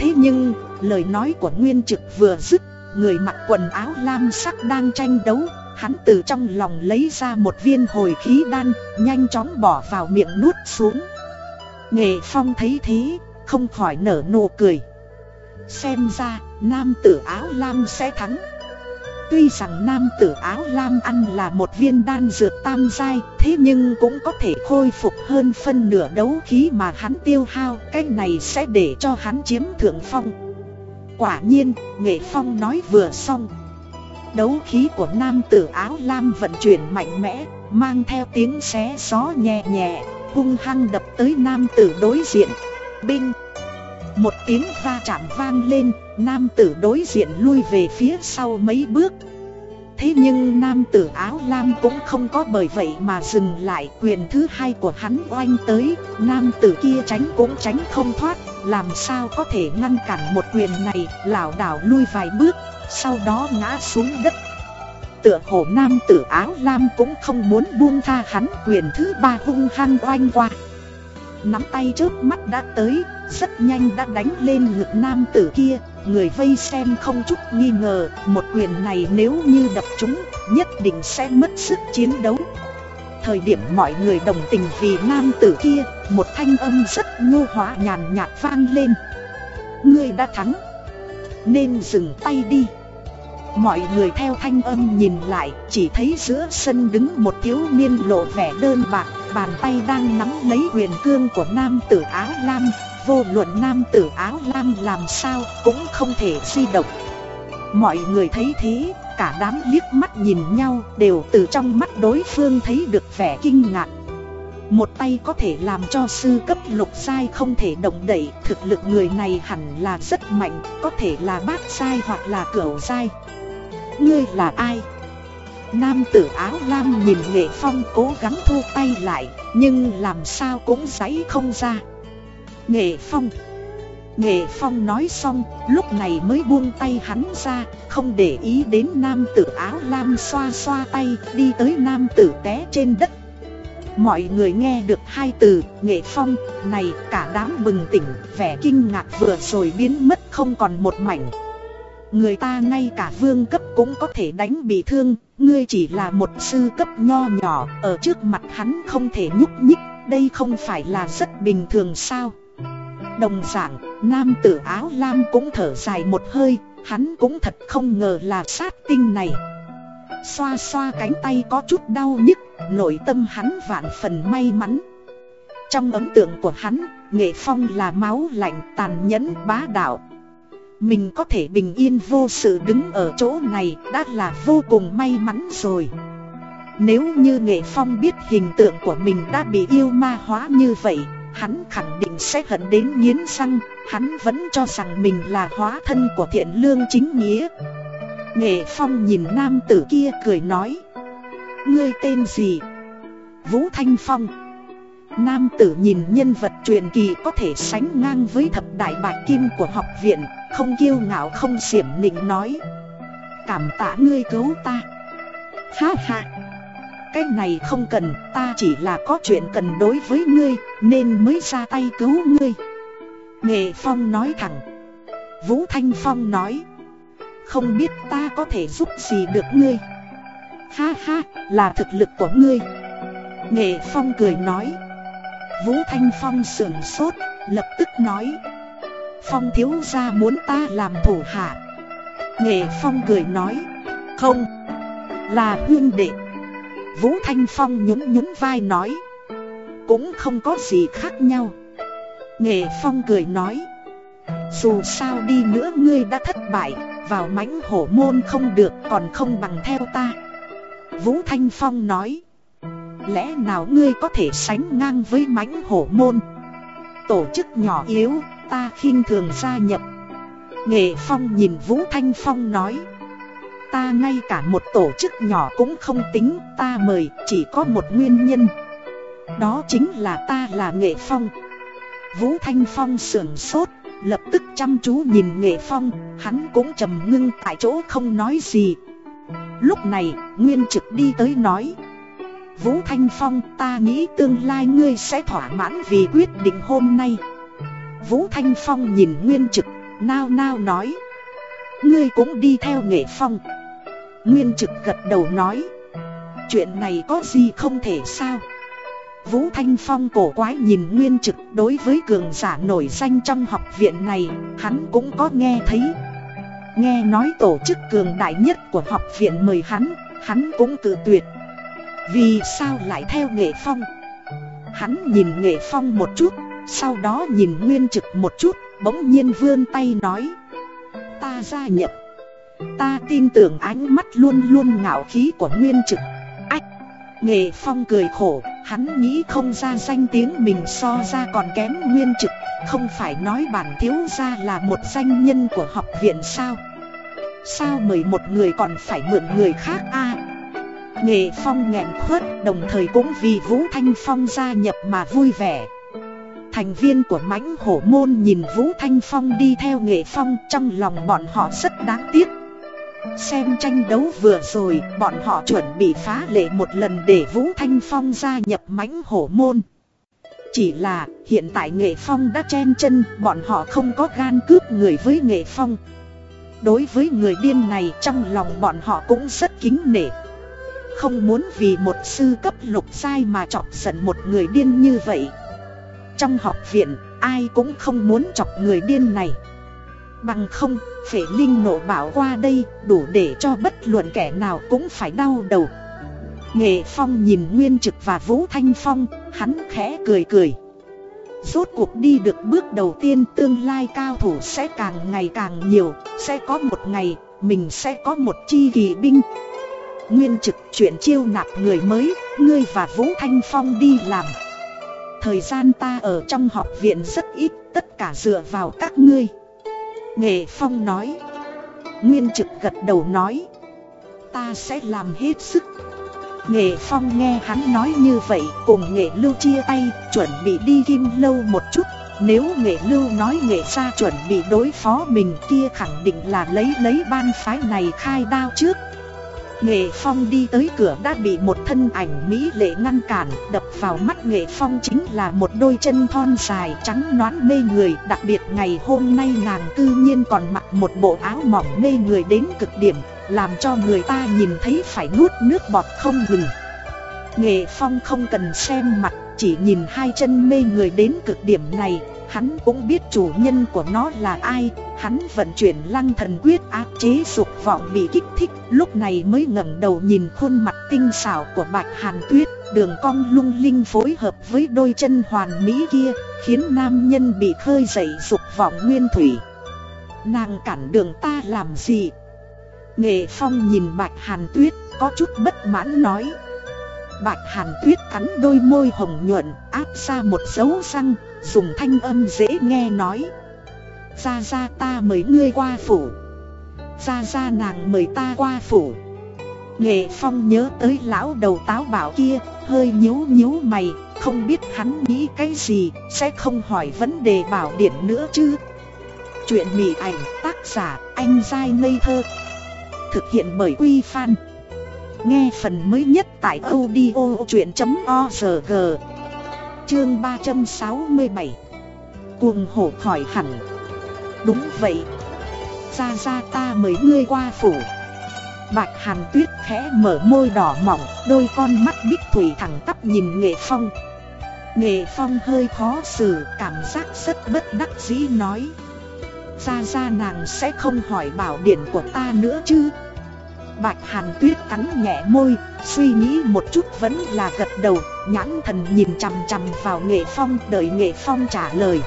Thế nhưng, lời nói của Nguyên Trực vừa dứt, Người mặc quần áo lam sắc đang tranh đấu, Hắn từ trong lòng lấy ra một viên hồi khí đan, Nhanh chóng bỏ vào miệng nuốt xuống. Nghệ Phong thấy thế, Không khỏi nở nụ cười. Xem ra, nam tử áo lam sẽ thắng. Tuy rằng nam tử áo lam ăn là một viên đan dược tam giai Thế nhưng cũng có thể khôi phục hơn phân nửa đấu khí mà hắn tiêu hao Cái này sẽ để cho hắn chiếm thượng phong. Quả nhiên, Nghệ Phong nói vừa xong. Đấu khí của nam tử áo lam vận chuyển mạnh mẽ Mang theo tiếng xé gió nhẹ nhẹ Hung hăng đập tới nam tử đối diện. Binh! Một tiếng va chạm vang lên Nam tử đối diện lui về phía sau mấy bước. Thế nhưng nam tử áo lam cũng không có bởi vậy mà dừng lại, Quyền thứ hai của hắn oanh tới. Nam tử kia tránh cũng tránh không thoát, Làm sao có thể ngăn cản một quyền này? Lảo đảo lui vài bước, Sau đó ngã xuống đất. Tựa hồ nam tử áo lam cũng không muốn buông tha hắn, quyền thứ ba hung hăng oanh qua. Nắm tay trước mắt đã tới, Rất nhanh đã đánh lên ngực nam tử kia. Người vây xem không chút nghi ngờ, Một quyền này nếu như đập chúng, Nhất định sẽ mất sức chiến đấu. Thời điểm mọi người đồng tình vì nam tử kia, Một thanh âm rất nhu hóa nhàn nhạt vang lên. Ngươi đã thắng, Nên dừng tay đi. Mọi người theo thanh âm nhìn lại, Chỉ thấy giữa sân đứng một thiếu niên lộ vẻ đơn bạc, Bàn tay đang nắm lấy quyền cương của nam tử Á lam. Vô luận nam tử áo lam làm sao cũng không thể di động. Mọi người thấy thế, Cả đám liếc mắt nhìn nhau Đều từ trong mắt đối phương thấy được vẻ kinh ngạc. Một tay có thể làm cho sư cấp lục sai không thể động đậy, Thực lực người này hẳn là rất mạnh, Có thể là bát sai hoặc là cửu sai Ngươi là ai? Nam tử áo lam nhìn nghệ phong cố gắng thu tay lại, Nhưng làm sao cũng giấy không ra. Nghệ phong. Nghệ phong nói xong, lúc này mới buông tay hắn ra, Không để ý đến nam tử áo lam xoa xoa tay, Đi tới nam tử té trên đất. Mọi người nghe được hai từ, nghệ phong, này cả đám bừng tỉnh, Vẻ kinh ngạc vừa rồi biến mất không còn một mảnh. Người ta ngay cả vương cấp cũng có thể đánh bị thương, Ngươi chỉ là một sư cấp nho nhỏ, Ở trước mặt hắn không thể nhúc nhích, Đây không phải là rất bình thường sao? Đồng dạng, nam tử áo lam cũng thở dài một hơi Hắn cũng thật không ngờ là sát tinh này. Xoa xoa cánh tay có chút đau nhức Nội tâm hắn vạn phần may mắn. Trong ấn tượng của hắn Nghệ Phong là máu lạnh tàn nhẫn bá đạo. Mình có thể bình yên vô sự đứng ở chỗ này đã là vô cùng may mắn rồi. Nếu như Nghệ Phong biết hình tượng của mình đã bị yêu ma hóa như vậy Hắn khẳng định sẽ hận đến nghiến răng, Hắn vẫn cho rằng mình là hóa thân của thiện lương chính nghĩa. Nghệ Phong nhìn nam tử kia cười nói, Ngươi tên gì? Vũ Thanh Phong. Nam tử nhìn nhân vật truyền kỳ có thể sánh ngang với thập đại bạch kim của học viện, Không kiêu ngạo, không xiểm nịnh nói, Cảm tạ ngươi cứu ta. Ha ha. Cái này không cần ta chỉ là có chuyện cần đối với ngươi Nên mới ra tay cứu ngươi. Nghệ Phong nói thẳng. Vũ Thanh Phong nói. Không biết ta có thể giúp gì được ngươi. Ha ha là thực lực của ngươi. Nghệ Phong cười nói. Vũ Thanh Phong sườn sốt, lập tức nói. Phong thiếu gia muốn ta làm thủ hạ. Nghệ Phong cười nói. Không, là huyên đệ. Vũ Thanh Phong nhún nhún vai nói. Cũng không có gì khác nhau. Nghệ Phong cười nói. Dù sao đi nữa ngươi đã thất bại, Vào mãnh hổ môn không được còn không bằng theo ta. Vũ Thanh Phong nói. Lẽ nào ngươi có thể sánh ngang với mãnh hổ môn? Tổ chức nhỏ yếu, ta khinh thường gia nhập. Nghệ Phong nhìn Vũ Thanh Phong nói. Ta ngay cả một tổ chức nhỏ cũng không tính, Ta mời chỉ có một nguyên nhân. Đó chính là ta là Nghệ Phong. Vũ Thanh Phong sưởng sốt, Lập tức chăm chú nhìn Nghệ Phong, Hắn cũng trầm ngưng tại chỗ không nói gì. Lúc này, Nguyên Trực đi tới nói, Vũ Thanh Phong, ta nghĩ tương lai ngươi sẽ thỏa mãn vì quyết định hôm nay. Vũ Thanh Phong nhìn Nguyên Trực, Nao nao nói, Ngươi cũng đi theo nghệ phong. Nguyên Trực gật đầu nói Chuyện này có gì không thể sao Vũ Thanh Phong cổ quái nhìn Nguyên Trực đối với cường giả nổi danh trong học viện này, hắn cũng có nghe thấy. Nghe nói tổ chức cường đại nhất của học viện mời hắn, hắn cũng tự tuyệt. Vì sao lại theo Nghệ Phong? Hắn nhìn Nghệ Phong một chút, sau đó nhìn Nguyên Trực một chút, bỗng nhiên vươn tay nói. Ta gia nhập. Ta tin tưởng ánh mắt luôn luôn ngạo khí của Nguyên Trực. Ách! Nghệ Phong cười khổ, hắn nghĩ không ra danh tiếng mình so ra còn kém Nguyên Trực. Không phải nói bản thiếu gia là một danh nhân của học viện sao? Sao mời một người còn phải mượn người khác a? Nghệ Phong nghẹn khuất đồng thời cũng vì Vũ Thanh Phong gia nhập mà vui vẻ. Thành viên của mãnh hổ môn nhìn Vũ Thanh Phong đi theo Nghệ Phong trong lòng bọn họ rất đáng tiếc. Xem tranh đấu vừa rồi, bọn họ chuẩn bị phá lệ một lần để Vũ Thanh Phong gia nhập mãnh hổ môn. Chỉ là hiện tại Nghệ Phong đã chen chân, bọn họ không có gan cướp người với Nghệ Phong. Đối với người điên này trong lòng bọn họ cũng rất kính nể. Không muốn vì một sư cấp lục sai mà chọc giận một người điên như vậy. Trong học viện, ai cũng không muốn chọc người điên này. Bằng không, phệ linh nộ bảo qua đây đủ để cho bất luận kẻ nào cũng phải đau đầu. Nghệ Phong nhìn Nguyên Trực và Vũ Thanh Phong, hắn khẽ cười cười. Rốt cuộc đi được bước đầu tiên tương lai cao thủ sẽ càng ngày càng nhiều, sẽ có một ngày, mình sẽ có một chi kỳ binh. Nguyên Trực chuyện chiêu nạp người mới, ngươi và Vũ Thanh Phong đi làm. Thời gian ta ở trong học viện rất ít, tất cả dựa vào các ngươi. Nghệ Phong nói. Nguyên Trực gật đầu nói. Ta sẽ làm hết sức. Nghệ Phong nghe hắn nói như vậy cùng Nghệ Lưu chia tay, chuẩn bị đi kim lâu một chút. Nếu Nghệ Lưu nói Nghệ ra chuẩn bị đối phó mình kia khẳng định là lấy lấy ban phái này khai đao trước. Nghệ Phong đi tới cửa đã bị một thân ảnh mỹ lệ ngăn cản, Đập vào mắt Nghệ Phong chính là một đôi chân thon dài trắng nõn mê người. Đặc biệt ngày hôm nay nàng cư nhiên còn mặc một bộ áo mỏng mê người đến cực điểm, Làm cho người ta nhìn thấy phải nuốt nước bọt không ngừng. Nghệ Phong không cần xem mặt, chỉ nhìn hai chân mê người đến cực điểm này. Hắn cũng biết chủ nhân của nó là ai, Hắn vận chuyển lăng thần quyết áp chế dục vọng bị kích thích, Lúc này mới ngẩng đầu nhìn khuôn mặt tinh xảo của Bạch Hàn Tuyết, Đường cong lung linh phối hợp với đôi chân hoàn mỹ kia, Khiến nam nhân bị khơi dậy dục vọng nguyên thủy Nàng cản đường ta làm gì? Nghệ Phong nhìn Bạch Hàn Tuyết, có chút bất mãn nói Bạch Hàn Tuyết cắn đôi môi hồng nhuận, áp ra một dấu răng Dùng thanh âm dễ nghe nói. Ra ra ta mời ngươi qua phủ. Ra ra nàng mời ta qua phủ. Nghệ Phong nhớ tới lão đầu táo bảo kia, Hơi nhíu nhíu mày, Không biết hắn nghĩ cái gì, Sẽ không hỏi vấn đề bảo điện nữa chứ. Chuyện mỉ ảnh tác giả anh dai ngây thơ. Thực hiện bởi Quy Phan. Nghe phần mới nhất tại audio chuyện.org Chương 367 Cuồng hổ khỏi hẳn. Đúng vậy. Ra ra ta mời ngươi qua phủ. Bạch Hàn Tuyết khẽ mở môi đỏ mỏng Đôi con mắt bích thủy thẳng tắp nhìn Nghệ Phong. Nghệ Phong hơi khó xử, Cảm giác rất bất đắc dĩ nói. Ra ra nàng sẽ không hỏi bảo điển của ta nữa chứ. Bạch Hàn Tuyết cắn nhẹ môi, suy nghĩ một chút vẫn là gật đầu, nhãn thần nhìn chằm chằm vào Nghệ Phong đợi Nghệ Phong trả lời.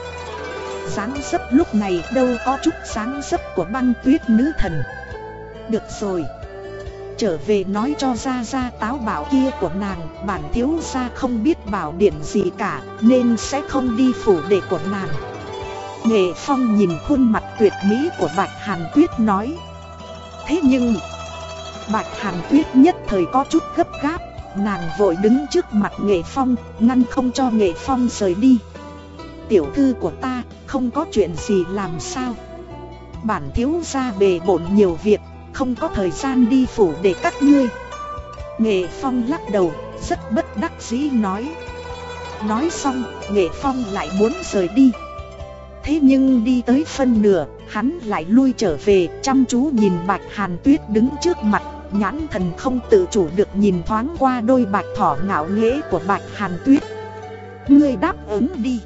Sáng sấp lúc này đâu có chút sáng sấp của băng tuyết nữ thần. Được rồi. trở về nói cho ra ra táo bảo kia của nàng Bản thiếu gia không biết bảo điển gì cả Nên sẽ không đi phủ đệ của nàng Nghệ Phong nhìn khuôn mặt tuyệt mỹ của Bạch Hàn Tuyết nói Thế nhưng Bạch Hàn Tuyết nhất thời có chút gấp gáp, Nàng vội đứng trước mặt Nghệ Phong, Ngăn không cho Nghệ Phong rời đi. Tiểu thư của ta, không có chuyện gì làm sao? Bản thiếu gia bề bộn nhiều việc, Không có thời gian đi phủ để các ngươi. Nghệ Phong lắc đầu, Rất bất đắc dĩ nói. Nói xong, Nghệ Phong lại muốn rời đi. Thế nhưng đi tới phân nửa Hắn lại lui trở về Chăm chú nhìn Bạch Hàn Tuyết đứng trước mặt Nhãn thần không tự chủ được nhìn thoáng qua đôi bạch thỏ ngạo nghễ của Bạch Hàn Tuyết Ngươi đáp ứng đi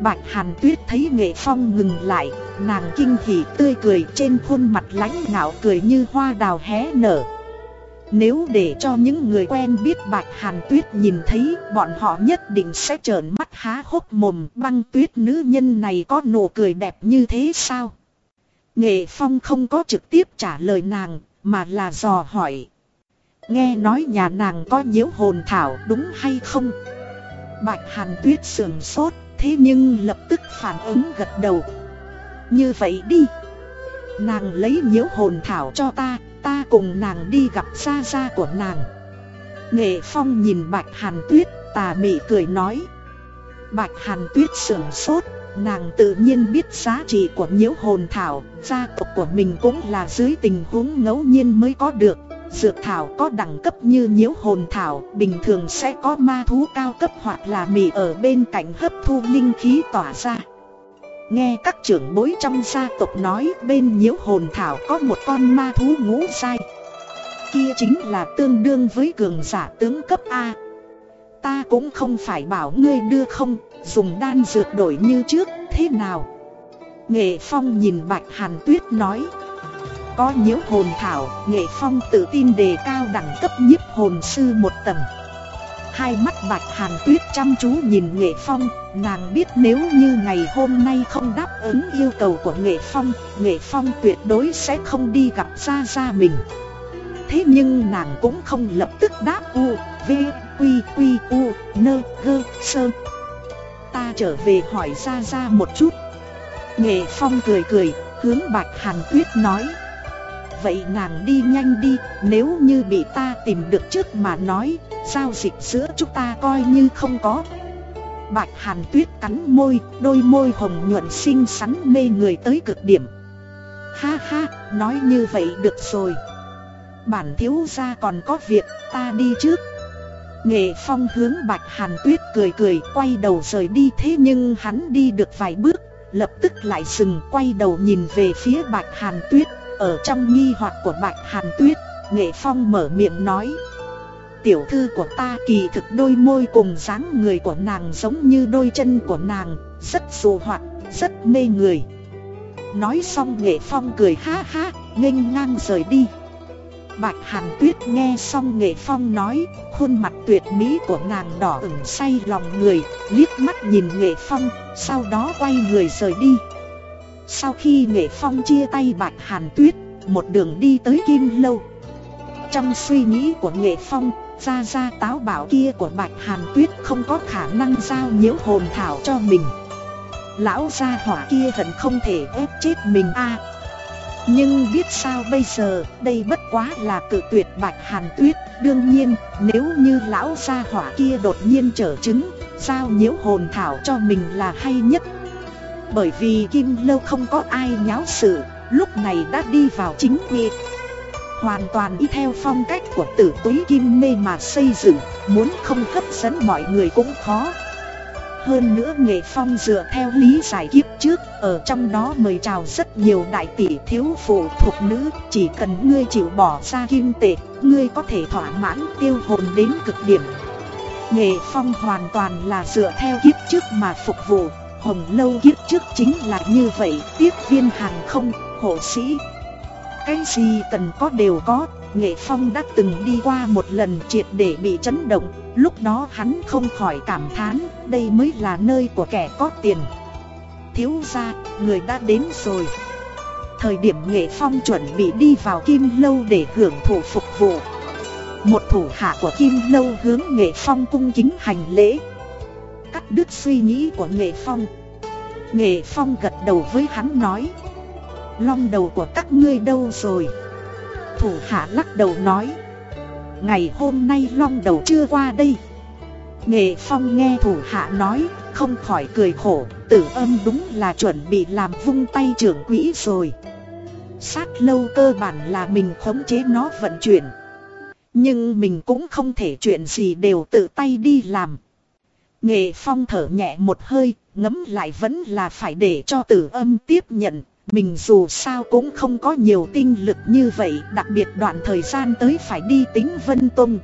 Bạch Hàn Tuyết thấy Nghệ Phong ngừng lại, nàng kinh hỉ tươi cười trên khuôn mặt lãnh ngạo cười như hoa đào hé nở. Nếu để cho những người quen biết Bạch Hàn Tuyết nhìn thấy, bọn họ nhất định sẽ trợn mắt há hốc mồm băng tuyết nữ nhân này có nụ cười đẹp như thế sao? Nghệ Phong không có trực tiếp trả lời nàng, mà là dò hỏi. Nghe nói nhà nàng có nhiễu hồn thảo đúng hay không? Bạch Hàn Tuyết sườn sốt, thế nhưng lập tức phản ứng gật đầu. Như vậy đi. Nàng lấy nhiễu hồn thảo cho ta, ta cùng nàng đi gặp gia gia của nàng. Nghệ Phong nhìn Bạch Hàn Tuyết, tà mị cười nói. Bạch Hàn Tuyết sửng sốt, nàng tự nhiên biết giá trị của nhiễu hồn thảo, gia tộc của mình cũng là dưới tình huống ngẫu nhiên mới có được. Dược thảo có đẳng cấp như nhiễu hồn thảo, bình thường sẽ có ma thú cao cấp hoặc là mì ở bên cạnh hấp thu linh khí tỏa ra. Nghe các trưởng bối trong gia tộc nói bên nhiễu hồn thảo có một con ma thú ngũ sai. Kia chính là tương đương với cường giả tướng cấp A. Ta cũng không phải bảo ngươi đưa không, dùng đan dược đổi như trước, thế nào? Nghệ Phong nhìn Bạch Hàn Tuyết nói. Có nhiễu hồn thảo, Nghệ Phong tự tin đề cao đẳng cấp nhiếp hồn sư một tầng. Hai mắt bạch hàn tuyết chăm chú nhìn Nghệ Phong, nàng biết nếu như ngày hôm nay không đáp ứng yêu cầu của Nghệ Phong, Nghệ Phong tuyệt đối sẽ không đi gặp Gia Gia mình. Thế nhưng nàng cũng không lập tức đáp U, V, Quy, Quy, U, Nơ, Gơ, Sơ. Ta trở về hỏi Gia Gia một chút. Nghệ Phong cười cười, hướng Bạch Hàn Tuyết nói. Vậy nàng đi nhanh đi, nếu như bị ta tìm được trước mà nói, giao dịch giữa chúng ta coi như không có. Bạch Hàn Tuyết cắn môi, đôi môi hồng nhuận xinh xắn mê người tới cực điểm. Ha ha, nói như vậy được rồi. Bản thiếu gia còn có việc, ta đi trước. Nghệ Phong hướng Bạch Hàn Tuyết cười cười quay đầu rời đi thế nhưng hắn đi được vài bước, lập tức lại dừng quay đầu nhìn về phía Bạch Hàn Tuyết. Ở trong nghi hoặc của Bạch Hàn Tuyết, Nghệ Phong mở miệng nói. Tiểu thư của ta kỳ thực đôi môi cùng dáng người của nàng giống như đôi chân của nàng Rất dù hoạt, rất mê người. Nói xong Nghệ Phong cười ha ha, nghênh ngang rời đi. Bạch Hàn Tuyết nghe xong Nghệ Phong nói Khuôn mặt tuyệt mỹ của nàng đỏ ửng say lòng người Liếc mắt nhìn Nghệ Phong Sau đó quay người rời đi sau khi Nghệ Phong chia tay Bạch Hàn Tuyết, một đường đi tới Kim Lâu. Trong suy nghĩ của Nghệ Phong, ra ra táo bảo kia của Bạch Hàn Tuyết không có khả năng giao nhiễu hồn thảo cho mình. Lão gia hỏa kia hận không thể ép chết mình a. Nhưng biết sao bây giờ, đây bất quá là cự tuyệt Bạch Hàn Tuyết, đương nhiên, nếu như lão gia hỏa kia đột nhiên trở chứng, giao nhiễu hồn thảo cho mình là hay nhất bởi vì Kim Lâu không có ai nháo sự, lúc này đã đi vào chính quy. Hoàn toàn y theo phong cách của tử túy Kim Mê mà xây dựng, muốn không hấp dẫn mọi người cũng khó. Hơn nữa nghệ phong dựa theo lý giải kiếp trước, ở trong đó mời chào rất nhiều đại tỷ thiếu phụ thuộc nữ, chỉ cần ngươi chịu bỏ ra kim tệ, ngươi có thể thỏa mãn tiêu hồn đến cực điểm. Nghệ phong hoàn toàn là dựa theo kiếp trước mà phục vụ, Hồng lâu kiếp trước chính là như vậy, tiếp viên hàng không, hộ sĩ. Cái gì cần có đều có, Nghệ Phong đã từng đi qua một lần triệt để bị chấn động, lúc đó hắn không khỏi cảm thán, đây mới là nơi của kẻ có tiền. Thiếu gia, người đã đến rồi. Thời điểm Nghệ Phong chuẩn bị đi vào Kim Lâu để hưởng thụ phục vụ Một thủ hạ của Kim Lâu hướng Nghệ Phong cung kính hành lễ Cắt đứt suy nghĩ của Nghệ Phong. Nghệ Phong gật đầu với hắn nói, Long đầu của các ngươi đâu rồi? Thủ hạ lắc đầu nói, Ngày hôm nay long đầu chưa qua đây. Nghệ Phong nghe thủ hạ nói, Không khỏi cười khổ, Tử âm đúng là chuẩn bị làm vung tay trưởng quỹ rồi. Sát lâu cơ bản là mình khống chế nó vận chuyển. Nhưng mình cũng không thể chuyện gì đều tự tay đi làm. Nghệ Phong thở nhẹ một hơi, Ngấm lại vẫn là phải để cho tử âm tiếp nhận. Mình dù sao cũng không có nhiều tinh lực như vậy, Đặc biệt đoạn thời gian tới phải đi tính Vân Tông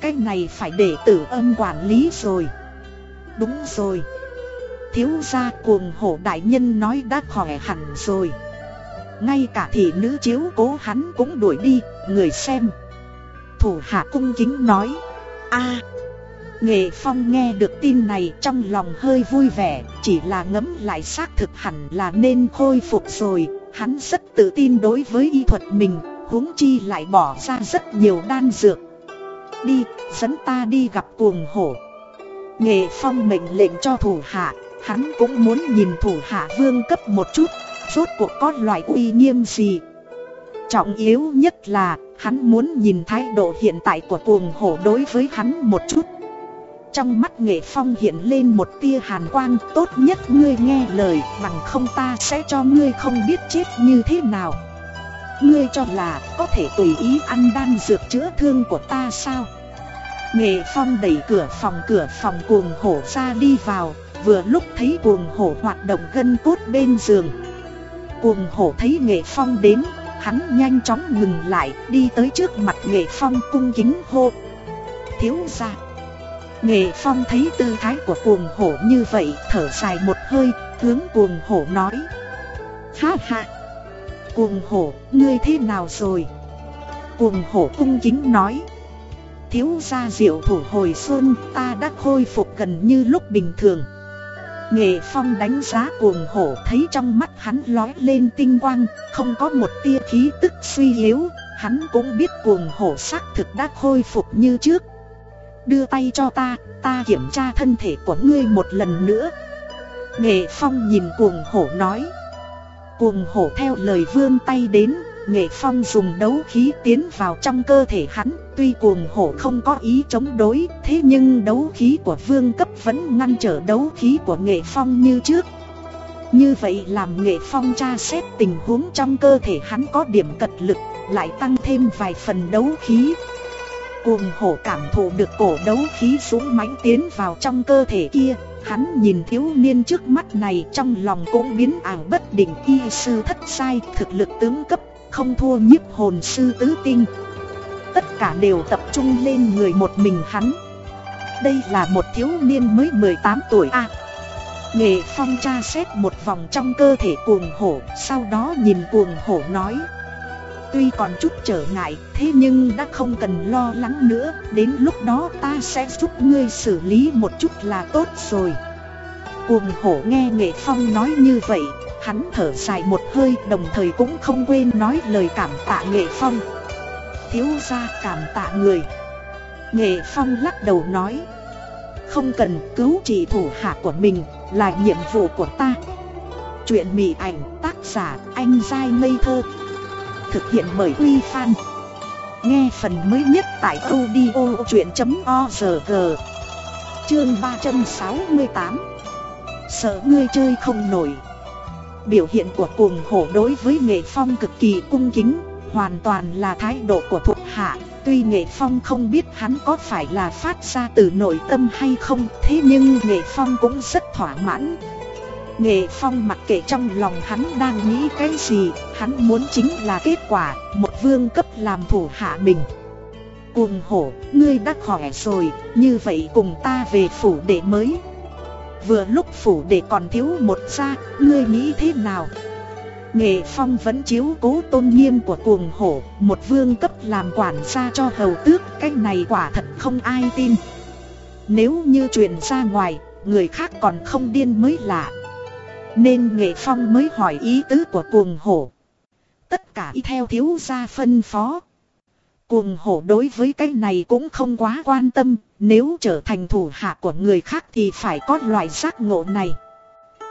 Cái này phải để tử âm quản lý rồi. Đúng rồi. Thiếu gia cuồng hổ đại nhân nói đã khỏe hẳn rồi. Ngay cả thị nữ chiếu cố hắn cũng đuổi đi, Người xem. Thủ hạ cung kính nói, a Nghệ Phong nghe được tin này trong lòng hơi vui vẻ, chỉ là ngấm lại xác thực hẳn là nên khôi phục rồi, hắn rất tự tin đối với y thuật mình, huống chi lại bỏ ra rất nhiều đan dược. Đi, dẫn ta đi gặp cuồng hổ. Nghệ Phong mệnh lệnh cho thủ hạ, hắn cũng muốn nhìn thủ hạ vương cấp một chút, rốt cuộc có loại uy nghiêm gì. Trọng yếu nhất là, hắn muốn nhìn thái độ hiện tại của cuồng hổ đối với hắn một chút. Trong mắt nghệ phong hiện lên một tia hàn quang, Tốt nhất ngươi nghe lời, Bằng không ta sẽ cho ngươi không biết chết như thế nào. Ngươi cho là có thể tùy ý ăn đan dược chữa thương của ta sao? Nghệ phong đẩy cửa phòng cửa phòng cuồng hổ ra đi vào, Vừa lúc thấy cuồng hổ hoạt động gân cốt bên giường. Cuồng hổ thấy nghệ phong đến, Hắn nhanh chóng ngừng lại, Đi tới trước mặt nghệ phong cung kính hô. Thiếu ra Nghệ Phong thấy tư thái của cuồng hổ như vậy thở dài một hơi, hướng cuồng hổ nói. Ha ha! Cuồng hổ, ngươi thế nào rồi? Cuồng hổ cung kính nói. Thiếu gia diệu thủ hồi xuân ta đã khôi phục gần như lúc bình thường. Nghệ Phong đánh giá cuồng hổ thấy trong mắt hắn lói lên tinh quang Không có một tia khí tức suy yếu. Hắn cũng biết cuồng hổ xác thực đã khôi phục như trước. Đưa tay cho ta, ta kiểm tra thân thể của ngươi một lần nữa. Nghệ Phong nhìn cuồng hổ nói. Cuồng hổ theo lời vươn tay đến Nghệ Phong dùng đấu khí tiến vào trong cơ thể hắn. Tuy cuồng hổ không có ý chống đối Thế nhưng đấu khí của vương cấp vẫn ngăn trở đấu khí của Nghệ Phong như trước. Như vậy làm Nghệ Phong tra xét tình huống trong cơ thể hắn có điểm cật lực Lại tăng thêm vài phần đấu khí. Cuồng hổ cảm thụ được cổ đấu khí súng mãnh tiến vào trong cơ thể kia. Hắn nhìn thiếu niên trước mắt này trong lòng cũng biến ảo bất định. Y sư thất sai thực lực tướng cấp Không thua nhiếp hồn sư tứ tinh. Tất cả đều tập trung lên người một mình hắn. Đây là một thiếu niên mới 18 tuổi a. À, Nghệ phong tra xét một vòng trong cơ thể cuồng hổ Sau đó nhìn cuồng hổ nói Tuy còn chút trở ngại, thế nhưng đã không cần lo lắng nữa, đến lúc đó ta sẽ giúp ngươi xử lý một chút là tốt rồi. Cuồng hổ nghe Nghệ Phong nói như vậy, hắn thở dài một hơi đồng thời cũng không quên nói lời cảm tạ Nghệ Phong. Thiếu gia cảm tạ người. Nghệ Phong lắc đầu nói, không cần cứu trị thủ hạ của mình, là nhiệm vụ của ta. Chuyện mị ảnh tác giả anh dai ngây thơ thực hiện bởi Uy Fan. Nghe phần mới nhất tại audio chuyện.org Chương 368 Sợ ngươi chơi không nổi. Biểu hiện của cuồng hổ đối với nghệ phong cực kỳ cung kính, Hoàn toàn là thái độ của thuộc hạ. Tuy nghệ phong không biết hắn có phải là phát ra từ nội tâm hay không, Thế nhưng nghệ phong cũng rất thỏa mãn. Nghệ Phong mặc kệ trong lòng hắn đang nghĩ cái gì, hắn muốn chính là kết quả, một vương cấp làm thủ hạ mình. Cuồng hổ, ngươi đã khỏe rồi, như vậy cùng ta về phủ đệ mới. Vừa lúc phủ đệ còn thiếu một gia, ngươi nghĩ thế nào? Nghệ Phong vẫn chiếu cố tôn nghiêm của cuồng hổ, một vương cấp làm quản gia cho hầu tước, cái này quả thật không ai tin. Nếu như truyền ra ngoài, người khác còn không điên mới lạ. Nên Nghệ Phong mới hỏi ý tứ của cuồng hổ Tất cả y theo thiếu gia phân phó. Cuồng hổ đối với cái này cũng không quá quan tâm, nếu trở thành thủ hạ của người khác thì phải có loại giác ngộ này.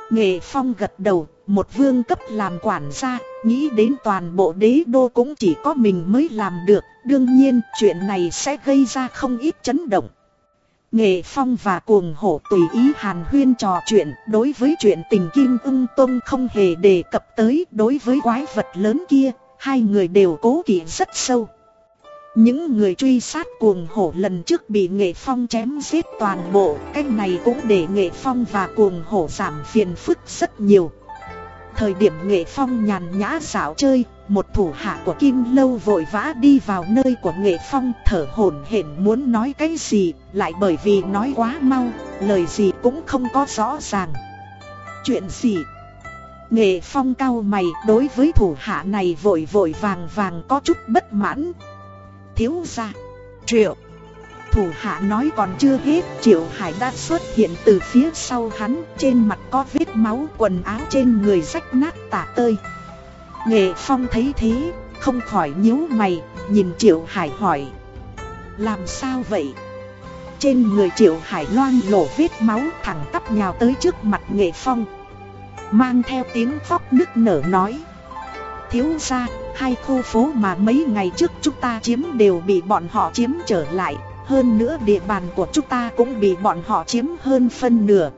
Nghệ Phong gật đầu, một vương cấp làm quản gia, nghĩ đến toàn bộ đế đô cũng chỉ có mình mới làm được, đương nhiên chuyện này sẽ gây ra không ít chấn động. Nghệ Phong và cuồng hổ tùy ý hàn huyên trò chuyện, đối với chuyện tình kim ưng tông không hề đề cập tới, đối với quái vật lớn kia, hai người đều cố kỵ rất sâu. Những người truy sát cuồng hổ lần trước bị nghệ phong chém giết toàn bộ Cách này cũng để nghệ phong và cuồng hổ giảm phiền phức rất nhiều Thời điểm nghệ phong nhàn nhã xảo chơi một thủ hạ của Kim Lâu vội vã đi vào nơi của nghệ phong thở hổn hển muốn nói cái gì Lại bởi vì nói quá mau, lời gì cũng không có rõ ràng. Chuyện gì? Nghệ phong cao mày đối với thủ hạ này vội vội vàng vàng có chút bất mãn. Thiếu gia Triệu. Thủ hạ nói còn chưa hết Triệu Hải đã xuất hiện từ phía sau hắn Trên mặt có vết máu quần áo trên người rách nát tả tơi. Nghệ Phong thấy thế, Không khỏi nhíu mày, Nhìn Triệu Hải hỏi. Làm sao vậy? Trên người Triệu Hải loan lổ vết máu thẳng tắp nhào tới trước mặt Nghệ Phong. Mang theo tiếng khóc nức nở nói. Thiếu gia, Hai khu phố mà mấy ngày trước chúng ta chiếm đều bị bọn họ chiếm trở lại. Hơn nữa địa bàn của chúng ta cũng bị bọn họ chiếm hơn phân nửa.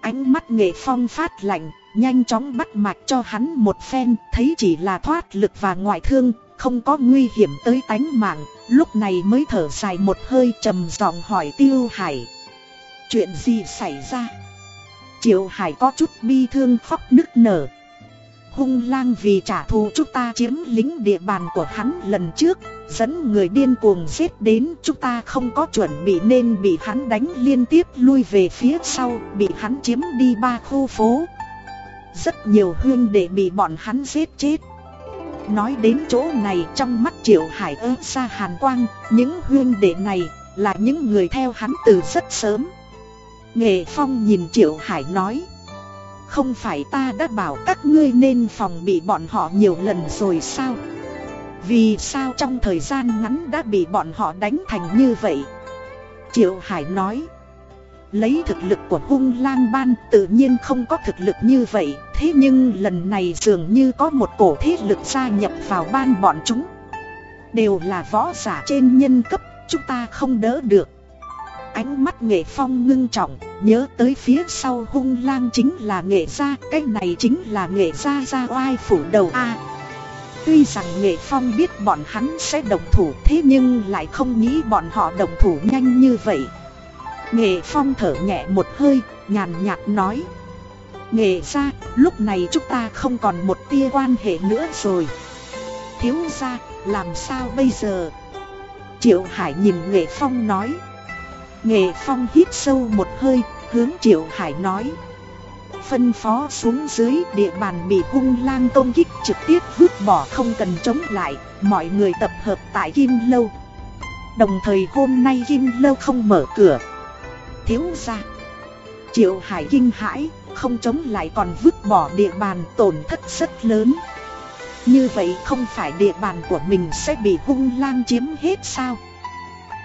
Ánh mắt nghệ phong phát lạnh Nhanh chóng bắt mạch cho hắn một phen, Thấy chỉ là thoát lực và ngoại thương, Không có nguy hiểm tới tánh mạng, Lúc này mới thở dài một hơi trầm giọng hỏi tiêu hải. Chuyện gì xảy ra? Triệu hải có chút bi thương khóc nức nở. Hung lang vì trả thù chúng ta chiếm lính địa bàn của hắn lần trước, Dẫn người điên cuồng giết đến chúng ta không có chuẩn bị nên bị hắn đánh liên tiếp lui về phía sau, Bị hắn chiếm đi ba khu phố. Rất nhiều huyên để bị bọn hắn giết chết. Nói đến chỗ này trong mắt triệu hải ơ xa hàn quang, Những huyên đệ này là những người theo hắn từ rất sớm. Nghệ Phong nhìn triệu hải nói, không phải ta đã bảo các ngươi nên phòng bị bọn họ nhiều lần rồi sao? Vì sao trong thời gian ngắn đã bị bọn họ đánh thành như vậy? Triệu Hải nói Lấy thực lực của hung lang ban, tự nhiên không có thực lực như vậy. Thế nhưng lần này dường như có một cổ thế lực gia nhập vào ban bọn chúng. Đều là võ giả trên nhân cấp, Chúng ta không đỡ được. Ánh mắt nghệ phong ngưng trọng, Nhớ tới phía sau hung lang chính là nghệ gia, Cái này chính là nghệ gia gia oai phủ đầu A. Tuy rằng nghệ phong biết bọn hắn sẽ đồng thủ, Thế nhưng lại không nghĩ bọn họ đồng thủ nhanh như vậy. Nghệ phong thở nhẹ một hơi Nhàn nhạt nói Nghệ gia lúc này chúng ta không còn một tia quan hệ nữa rồi Thiếu gia làm sao bây giờ Triệu Hải nhìn Nghệ Phong nói Nghệ Phong hít sâu một hơi, hướng Triệu Hải nói. Phân phó xuống dưới địa bàn bị hung lang công kích trực tiếp vứt bỏ không cần chống lại, mọi người tập hợp tại Kim Lâu. Đồng thời hôm nay Kim Lâu không mở cửa. Thiếu ra. Triệu Hải kinh hãi, không chống lại còn vứt bỏ địa bàn tổn thất rất lớn. Như vậy không phải địa bàn của mình sẽ bị hung lang chiếm hết sao?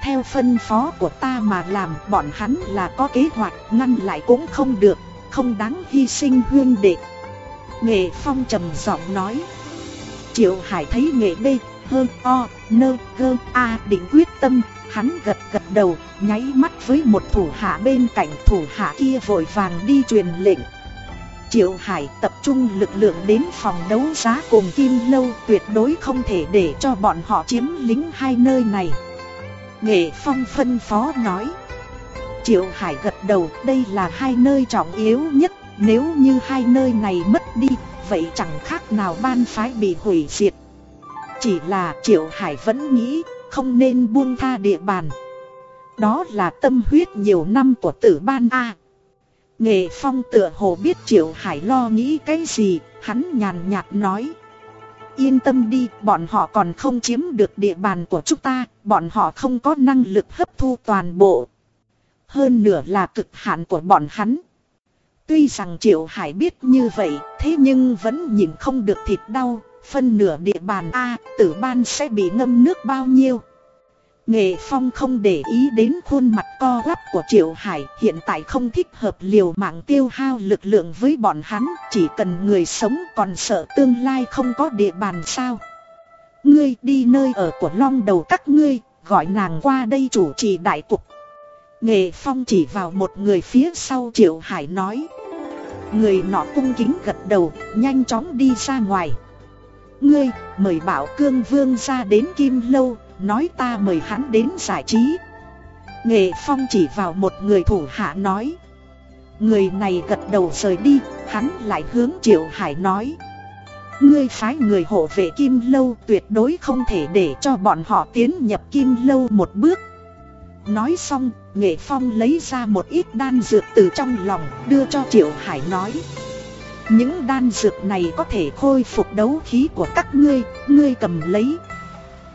theo phân phó của ta mà làm bọn hắn là có kế hoạch ngăn lại cũng không được, không đáng hy sinh huyên đệ. Nghệ Phong trầm giọng nói. Triệu Hải thấy nghệ bê, hơn o, nơ, gơ, a định quyết tâm, hắn gật gật đầu, nháy mắt với một thủ hạ bên cạnh thủ hạ kia vội vàng đi truyền lệnh. Triệu Hải tập trung lực lượng đến phòng đấu giá cùng Kim Lâu tuyệt đối không thể để cho bọn họ chiếm lính hai nơi này. Nghệ Phong phân phó nói. Triệu Hải gật đầu đây là hai nơi trọng yếu nhất, nếu như hai nơi này mất đi, vậy chẳng khác nào ban phái bị hủy diệt. Chỉ là Triệu Hải vẫn nghĩ không nên buông tha địa bàn. Đó là tâm huyết nhiều năm của tử ban A. Nghệ Phong tựa hồ biết Triệu Hải lo nghĩ cái gì, hắn nhàn nhạt nói. Yên tâm đi, bọn họ còn không chiếm được địa bàn của chúng ta, bọn họ không có năng lực hấp thu toàn bộ. Hơn nửa là cực hạn của bọn hắn. Tuy rằng Triệu Hải biết như vậy, thế nhưng vẫn nhìn không được thịt đau, phân nửa địa bàn A, tử ban sẽ bị ngâm nước bao nhiêu. Nghệ Phong không để ý đến khuôn mặt co quắp của Triệu Hải hiện tại không thích hợp liều mạng tiêu hao lực lượng với bọn hắn Chỉ cần người sống còn sợ tương lai không có địa bàn sao? Ngươi đi nơi ở của long đầu các ngươi Gọi nàng qua đây chủ trì đại cục. Nghệ Phong chỉ vào một người phía sau Triệu Hải nói. Người nọ cung kính gật đầu Nhanh chóng đi ra ngoài. Ngươi mời bảo cương vương ra đến Kim Lâu Nói ta mời hắn đến giải trí. Nghệ Phong chỉ vào một người thủ hạ nói. Người này gật đầu rời đi Hắn lại hướng Triệu Hải nói. Ngươi phái người hộ vệ Kim Lâu tuyệt đối không thể để cho bọn họ tiến nhập Kim Lâu một bước. Nói xong, Nghệ Phong lấy ra một ít đan dược từ trong lòng đưa cho Triệu Hải nói. Những đan dược này có thể khôi phục đấu khí của các ngươi, ngươi cầm lấy.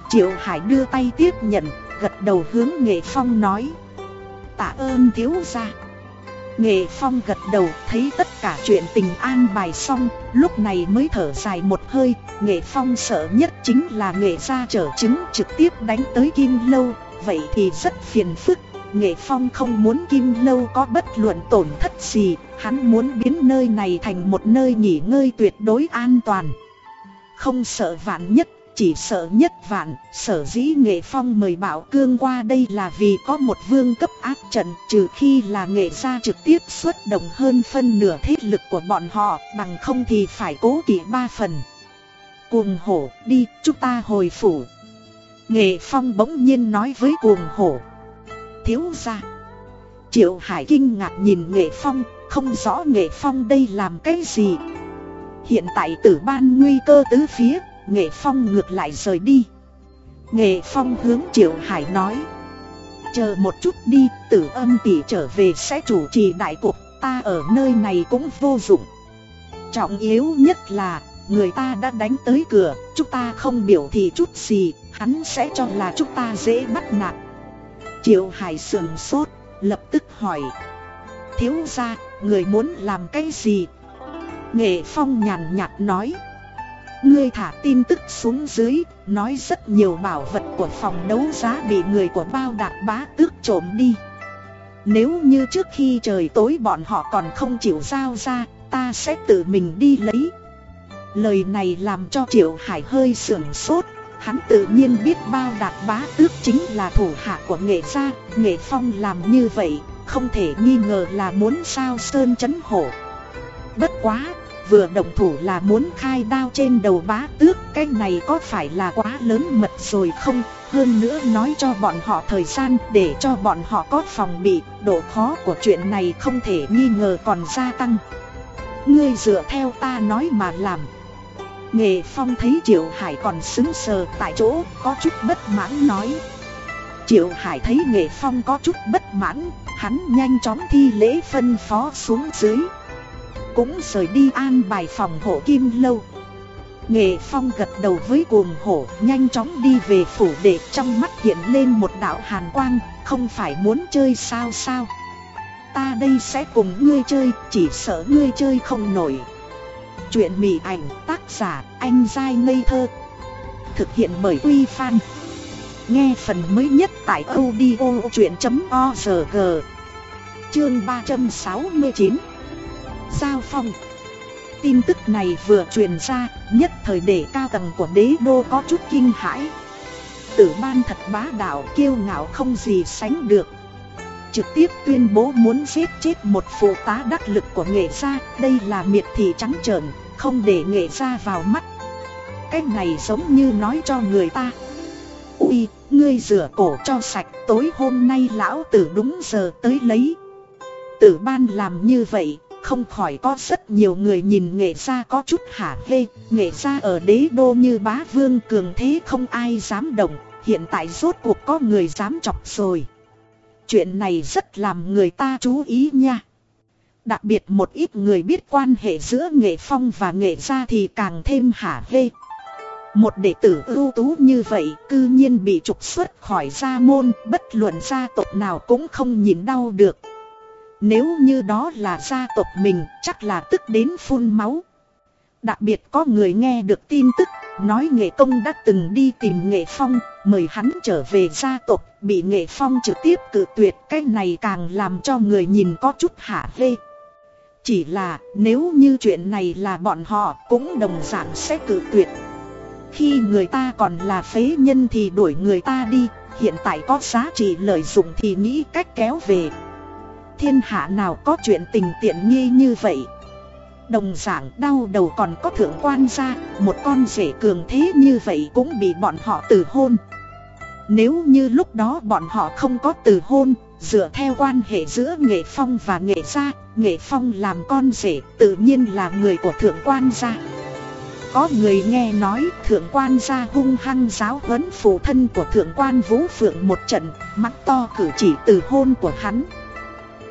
Triệu Hải đưa tay tiếp nhận, gật đầu hướng Nghệ Phong nói. Tạ ơn thiếu gia. Nghệ Phong gật đầu thấy tất cả chuyện tình an bài xong Lúc này mới thở dài một hơi. Nghệ Phong sợ nhất chính là nghệ gia trở chứng trực tiếp đánh tới Kim Lâu Vậy thì rất phiền phức. Nghệ Phong không muốn Kim Lâu có bất luận tổn thất gì Hắn muốn biến nơi này thành một nơi nghỉ ngơi tuyệt đối an toàn Không sợ vạn nhất chỉ sợ nhất vạn, sở dĩ nghệ phong mời bảo cương qua đây là vì có một vương cấp áp trận trừ khi là nghệ gia trực tiếp xuất động hơn phân nửa thế lực của bọn họ bằng không thì phải cố kỵ ba phần. Cuồng hổ đi chúng ta hồi phủ. Nghệ phong bỗng nhiên nói với cuồng hổ. Thiếu ra. Triệu Hải kinh ngạc nhìn nghệ phong, không rõ nghệ phong đây làm cái gì. Hiện tại tử ban nguy cơ tứ phía, Nghệ Phong ngược lại rời đi Nghệ Phong hướng Triệu Hải nói Chờ một chút đi, tử âm tỷ trở về sẽ chủ trì đại cục Ta ở nơi này cũng vô dụng Trọng yếu nhất là Người ta đã đánh tới cửa Chúng ta không biểu thị chút gì Hắn sẽ cho là chúng ta dễ bắt nạt Triệu Hải sườn sốt Lập tức hỏi Thiếu ra, người muốn làm cái gì? Nghệ Phong nhàn nhạt nói Ngươi thả tin tức xuống dưới, nói rất nhiều bảo vật của phòng đấu giá bị người của bao đạt bá tước trộm đi. Nếu như trước khi trời tối bọn họ còn không chịu giao ra, ta sẽ tự mình đi lấy. Lời này làm cho Triệu Hải hơi sưởng sốt, hắn tự nhiên biết bao đạt bá tước chính là thủ hạ của nghệ gia, nghệ phong làm như vậy, không thể nghi ngờ là muốn sao sơn chấn hổ. Bất quá, vừa động thủ là muốn khai đao trên đầu bá tước Cái này có phải là quá lớn mật rồi không? Hơn nữa nói cho bọn họ thời gian để cho bọn họ có phòng bị Độ khó của chuyện này không thể nghi ngờ còn gia tăng. Ngươi dựa theo ta nói mà làm. Nghệ Phong thấy Triệu Hải còn xứng sờ tại chỗ, có chút bất mãn nói. Triệu Hải thấy Nghệ Phong có chút bất mãn, Hắn nhanh chóng thi lễ phân phó xuống dưới. Cũng rời đi an bài phòng hộ kim lâu. Nghệ Phong gật đầu với cuồng hổ, nhanh chóng đi về phủ để trong mắt hiện lên một đạo hàn quang, Không phải muốn chơi sao sao. Ta đây sẽ cùng ngươi chơi, chỉ sợ ngươi chơi không nổi. Chuyện mỉ ảnh tác giả anh dai ngây thơ. Thực hiện bởi Uy Fan Nghe phần mới nhất tại audio chuyện.org Chương 369 Giao phong. Tin tức này vừa truyền ra, nhất thời để cao tầng của đế đô có chút kinh hãi. Tử ban thật bá đạo kiêu ngạo không gì sánh được. Trực tiếp tuyên bố muốn giết chết một phụ tá đắc lực của nghệ gia. Đây là miệt thị trắng trợn, không để nghệ gia vào mắt. Cái này giống như nói cho người ta. Ui, ngươi rửa cổ cho sạch tối hôm nay lão tử đúng giờ tới lấy. Tử ban làm như vậy không khỏi có rất nhiều người nhìn nghệ gia có chút hả hê. Nghệ gia ở đế đô như bá vương cường thế không ai dám động Hiện tại rốt cuộc có người dám chọc rồi. Chuyện này rất làm người ta chú ý nha. Đặc biệt một ít người biết quan hệ giữa nghệ phong và nghệ gia thì càng thêm hả hê. Một đệ tử ưu tú như vậy cư nhiên bị trục xuất khỏi gia môn Bất luận gia tộc nào cũng không nhìn đau được. Nếu như đó là gia tộc mình chắc là tức đến phun máu. Đặc biệt có người nghe được tin tức, nói nghệ công đã từng đi tìm nghệ phong, mời hắn trở về gia tộc, bị nghệ phong trực tiếp cự tuyệt. Cái này càng làm cho người nhìn có chút hạ hê. Chỉ là nếu như chuyện này là bọn họ cũng đồng dạng sẽ cự tuyệt. Khi người ta còn là phế nhân thì đuổi người ta đi, hiện tại có giá trị lợi dụng thì nghĩ cách kéo về. Thiên hạ nào có chuyện tình tiện nghi như vậy. Đồng dạng đau đầu còn có thượng quan gia, một con rể cường thế như vậy cũng bị bọn họ từ hôn. Nếu như lúc đó bọn họ không có từ hôn, dựa theo quan hệ giữa nghệ phong và nghệ gia, nghệ phong làm con rể tự nhiên là người của thượng quan gia. Có người nghe nói thượng quan gia hung hăng giáo huấn phụ thân của thượng quan vũ phượng một trận, mắt to cử chỉ từ hôn của hắn.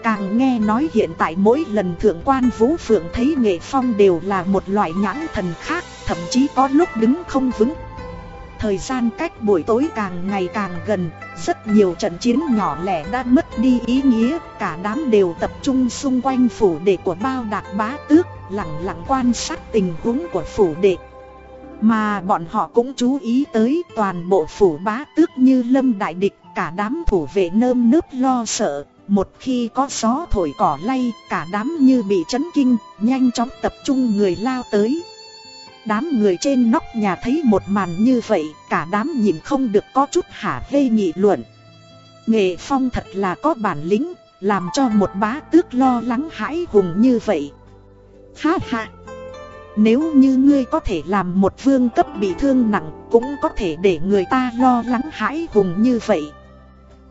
Càng nghe nói hiện tại mỗi lần thượng quan vũ phượng thấy nghệ phong đều là một loại nhãn thần khác, thậm chí có lúc đứng không vững. Thời gian cách buổi tối càng ngày càng gần, rất nhiều trận chiến nhỏ lẻ đã mất đi ý nghĩa, cả đám đều tập trung xung quanh phủ đệ của bao đạt bá tước, lặng lặng quan sát tình huống của phủ đệ. Mà bọn họ cũng chú ý tới toàn bộ phủ bá tước như lâm đại địch, cả đám thủ vệ nơm nớp lo sợ, một khi có gió thổi cỏ lay, cả đám như bị chấn kinh, nhanh chóng tập trung người lao tới. Đám người trên nóc nhà thấy một màn như vậy, cả đám nhìn không được có chút hả hê nghị luận. Nghệ phong thật là có bản lĩnh, làm cho một bá tước lo lắng hãi hùng như vậy. Ha ha! Nếu như ngươi có thể làm một vương cấp bị thương nặng, cũng có thể để người ta lo lắng hãi hùng như vậy.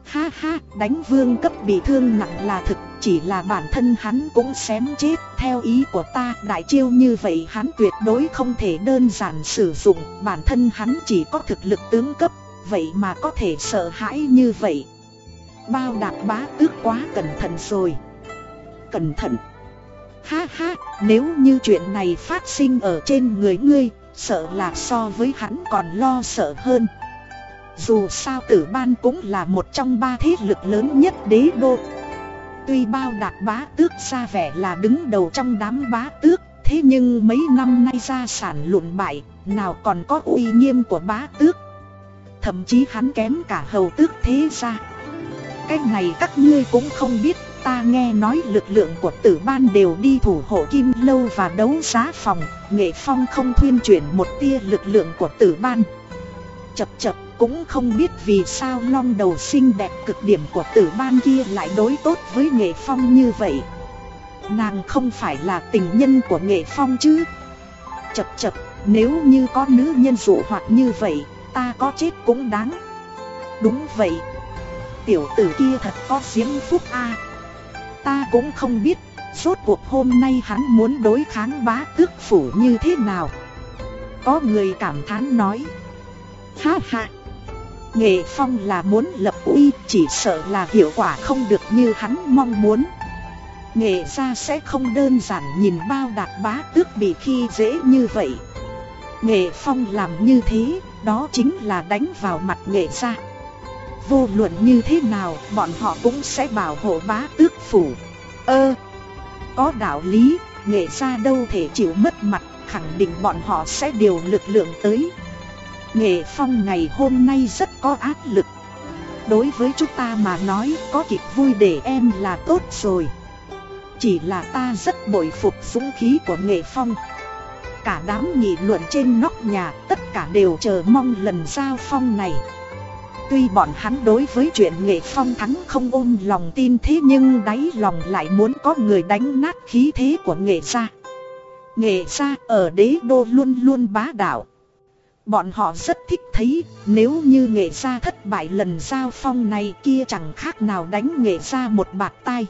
Ha ha, đánh vương cấp bị thương nặng là thực, chỉ là bản thân hắn cũng xém chết. Theo ý của ta, đại chiêu như vậy hắn tuyệt đối không thể đơn giản sử dụng, bản thân hắn chỉ có thực lực tướng cấp, vậy mà có thể sợ hãi như vậy. Bao đạp bá tước quá cẩn thận rồi. Cẩn thận. Ha ha, nếu như chuyện này phát sinh ở trên người ngươi, sợ là so với hắn còn lo sợ hơn. Dù sao tử ban cũng là một trong ba thế lực lớn nhất đế đô. Tuy bao đạt bá tước ra vẻ là đứng đầu trong đám bá tước, Thế nhưng mấy năm nay gia sản lụn bại, Nào còn có uy nghiêm của bá tước. Thậm chí hắn kém cả hầu tước thế ra Cái này các ngươi cũng không biết, Ta nghe nói lực lượng của tử ban đều đi thủ hộ kim lâu và đấu giá phòng, Nghệ phong không thuyên chuyển một tia lực lượng của tử ban. Chập chập cũng không biết vì sao long đầu xinh đẹp cực điểm của tử ban kia lại đối tốt với nghệ phong như vậy. Nàng không phải là tình nhân của nghệ phong chứ? Chập chập, nếu như có nữ nhân dụ hoặc như vậy, Ta có chết cũng đáng. Đúng vậy. Tiểu tử kia thật có diễm phúc a. Ta cũng không biết Suốt cuộc hôm nay hắn muốn đối kháng bá tước phủ như thế nào. Có người cảm thán nói. Ha ha. Nghệ Phong là muốn lập uy chỉ sợ là hiệu quả không được như hắn mong muốn. Nghệ gia sẽ không đơn giản nhìn bao đạt bá tước bị khi dễ như vậy. Nghệ Phong làm như thế, đó chính là đánh vào mặt nghệ gia. Vô luận như thế nào, bọn họ cũng sẽ bảo hộ bá tước phủ. Ơ, có đạo lý, nghệ gia đâu thể chịu mất mặt, khẳng định bọn họ sẽ điều lực lượng tới. Nghệ Phong ngày hôm nay rất có áp lực. Đối với chúng ta mà nói, có kịp vui để em là tốt rồi. Chỉ là ta rất bội phục dũng khí của Nghệ Phong. Cả đám nghị luận trên nóc nhà, tất cả đều chờ mong lần giao phong này. Tuy bọn hắn đối với chuyện Nghệ Phong thắng không ôm lòng tin thế nhưng đáy lòng lại muốn có người đánh nát khí thế của Nghệ gia. Nghệ gia ở đế đô luôn luôn bá đạo. Bọn họ rất thích thấy nếu như nghệ gia thất bại lần giao phong này kia chẳng khác nào đánh nghệ gia một bạt tay.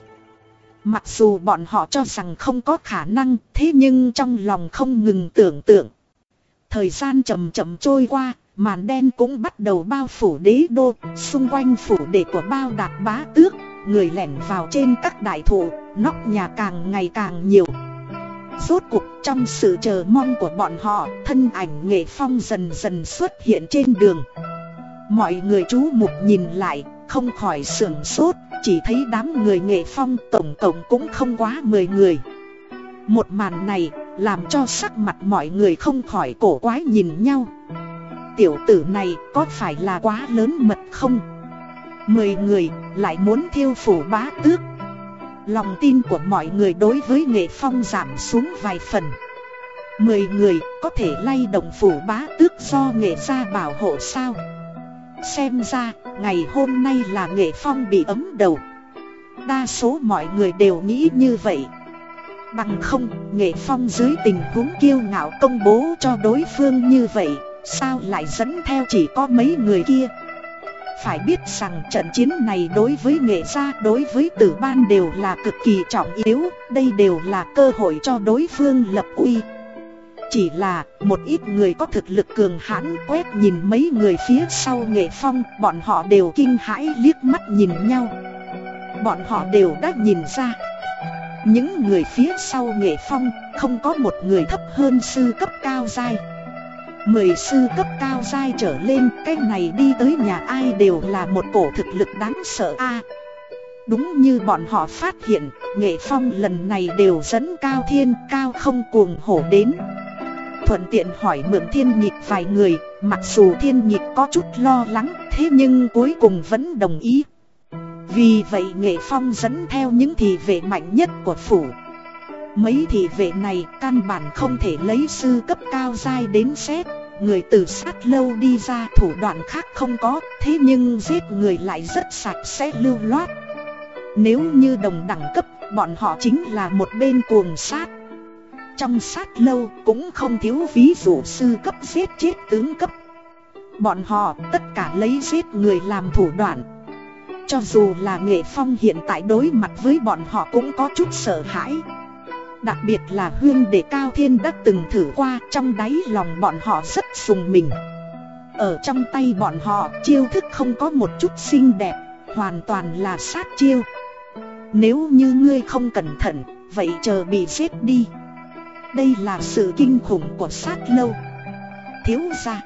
Mặc dù bọn họ cho rằng không có khả năng thế nhưng trong lòng không ngừng tưởng tượng. Thời gian chậm chậm trôi qua, màn đen cũng bắt đầu bao phủ đế đô, xung quanh phủ đệ của bao đạt bá tước, người lẻn vào trên các đại thụ, nóc nhà càng ngày càng nhiều. Rốt cuộc trong sự chờ mong của bọn họ, thân ảnh nghệ phong dần dần xuất hiện trên đường. Mọi người chú mục nhìn lại, không khỏi sưởng sốt, chỉ thấy đám người nghệ phong tổng cộng cũng không quá 10 người. Một màn này, Làm cho sắc mặt mọi người không khỏi cổ quái nhìn nhau Tiểu tử này có phải là quá lớn mật không Mười người lại muốn thiêu phủ bá tước Lòng tin của mọi người đối với nghệ phong giảm xuống vài phần. Mười người có thể lay động phủ bá tước do nghệ gia bảo hộ sao? Xem ra ngày hôm nay là nghệ phong bị ấm đầu. Đa số mọi người đều nghĩ như vậy. Bằng không, nghệ phong dưới tình huống kiêu ngạo công bố cho đối phương như vậy Sao lại dẫn theo chỉ có mấy người kia? Phải biết rằng trận chiến này đối với nghệ gia, đối với tử ban đều là cực kỳ trọng yếu, Đây đều là cơ hội cho đối phương lập uy. Chỉ là, một ít người có thực lực cường hãn quét nhìn mấy người phía sau nghệ phong, Bọn họ đều kinh hãi liếc mắt nhìn nhau. Bọn họ đều đã nhìn ra. Những người phía sau nghệ phong, không có một người thấp hơn sư cấp cao dai Mười sư cấp cao dai trở lên Cái này đi tới nhà ai đều là một cổ thực lực đáng sợ a Đúng như bọn họ phát hiện Nghệ phong lần này đều dẫn cao thiên cao không cuồng hổ đến thuận tiện hỏi mượn thiên nhịp vài người, mặc dù thiên nhịp có chút lo lắng, thế nhưng cuối cùng vẫn đồng ý. Vì vậy nghệ phong dẫn theo những thị vệ mạnh nhất của phủ. Mấy thị vệ này căn bản không thể lấy sư cấp cao dai đến xét, người từ sát lâu đi ra thủ đoạn khác không có, thế nhưng giết người lại rất sạch sẽ lưu loát. Nếu như đồng đẳng cấp, bọn họ chính là một bên cuồng sát. Trong sát lâu cũng không thiếu ví dụ sư cấp giết chết tướng cấp Bọn họ tất cả lấy giết người làm thủ đoạn Cho dù là nghệ phong hiện tại đối mặt với bọn họ cũng có chút sợ hãi Đặc biệt là hương đệ cao thiên đã từng thử qua, trong đáy lòng bọn họ rất sùng mình. Ở trong tay bọn họ, chiêu thức không có một chút xinh đẹp, Hoàn toàn là sát chiêu. Nếu như ngươi không cẩn thận, Vậy chờ bị giết đi. Đây là sự kinh khủng của sát lâu. Thiếu ra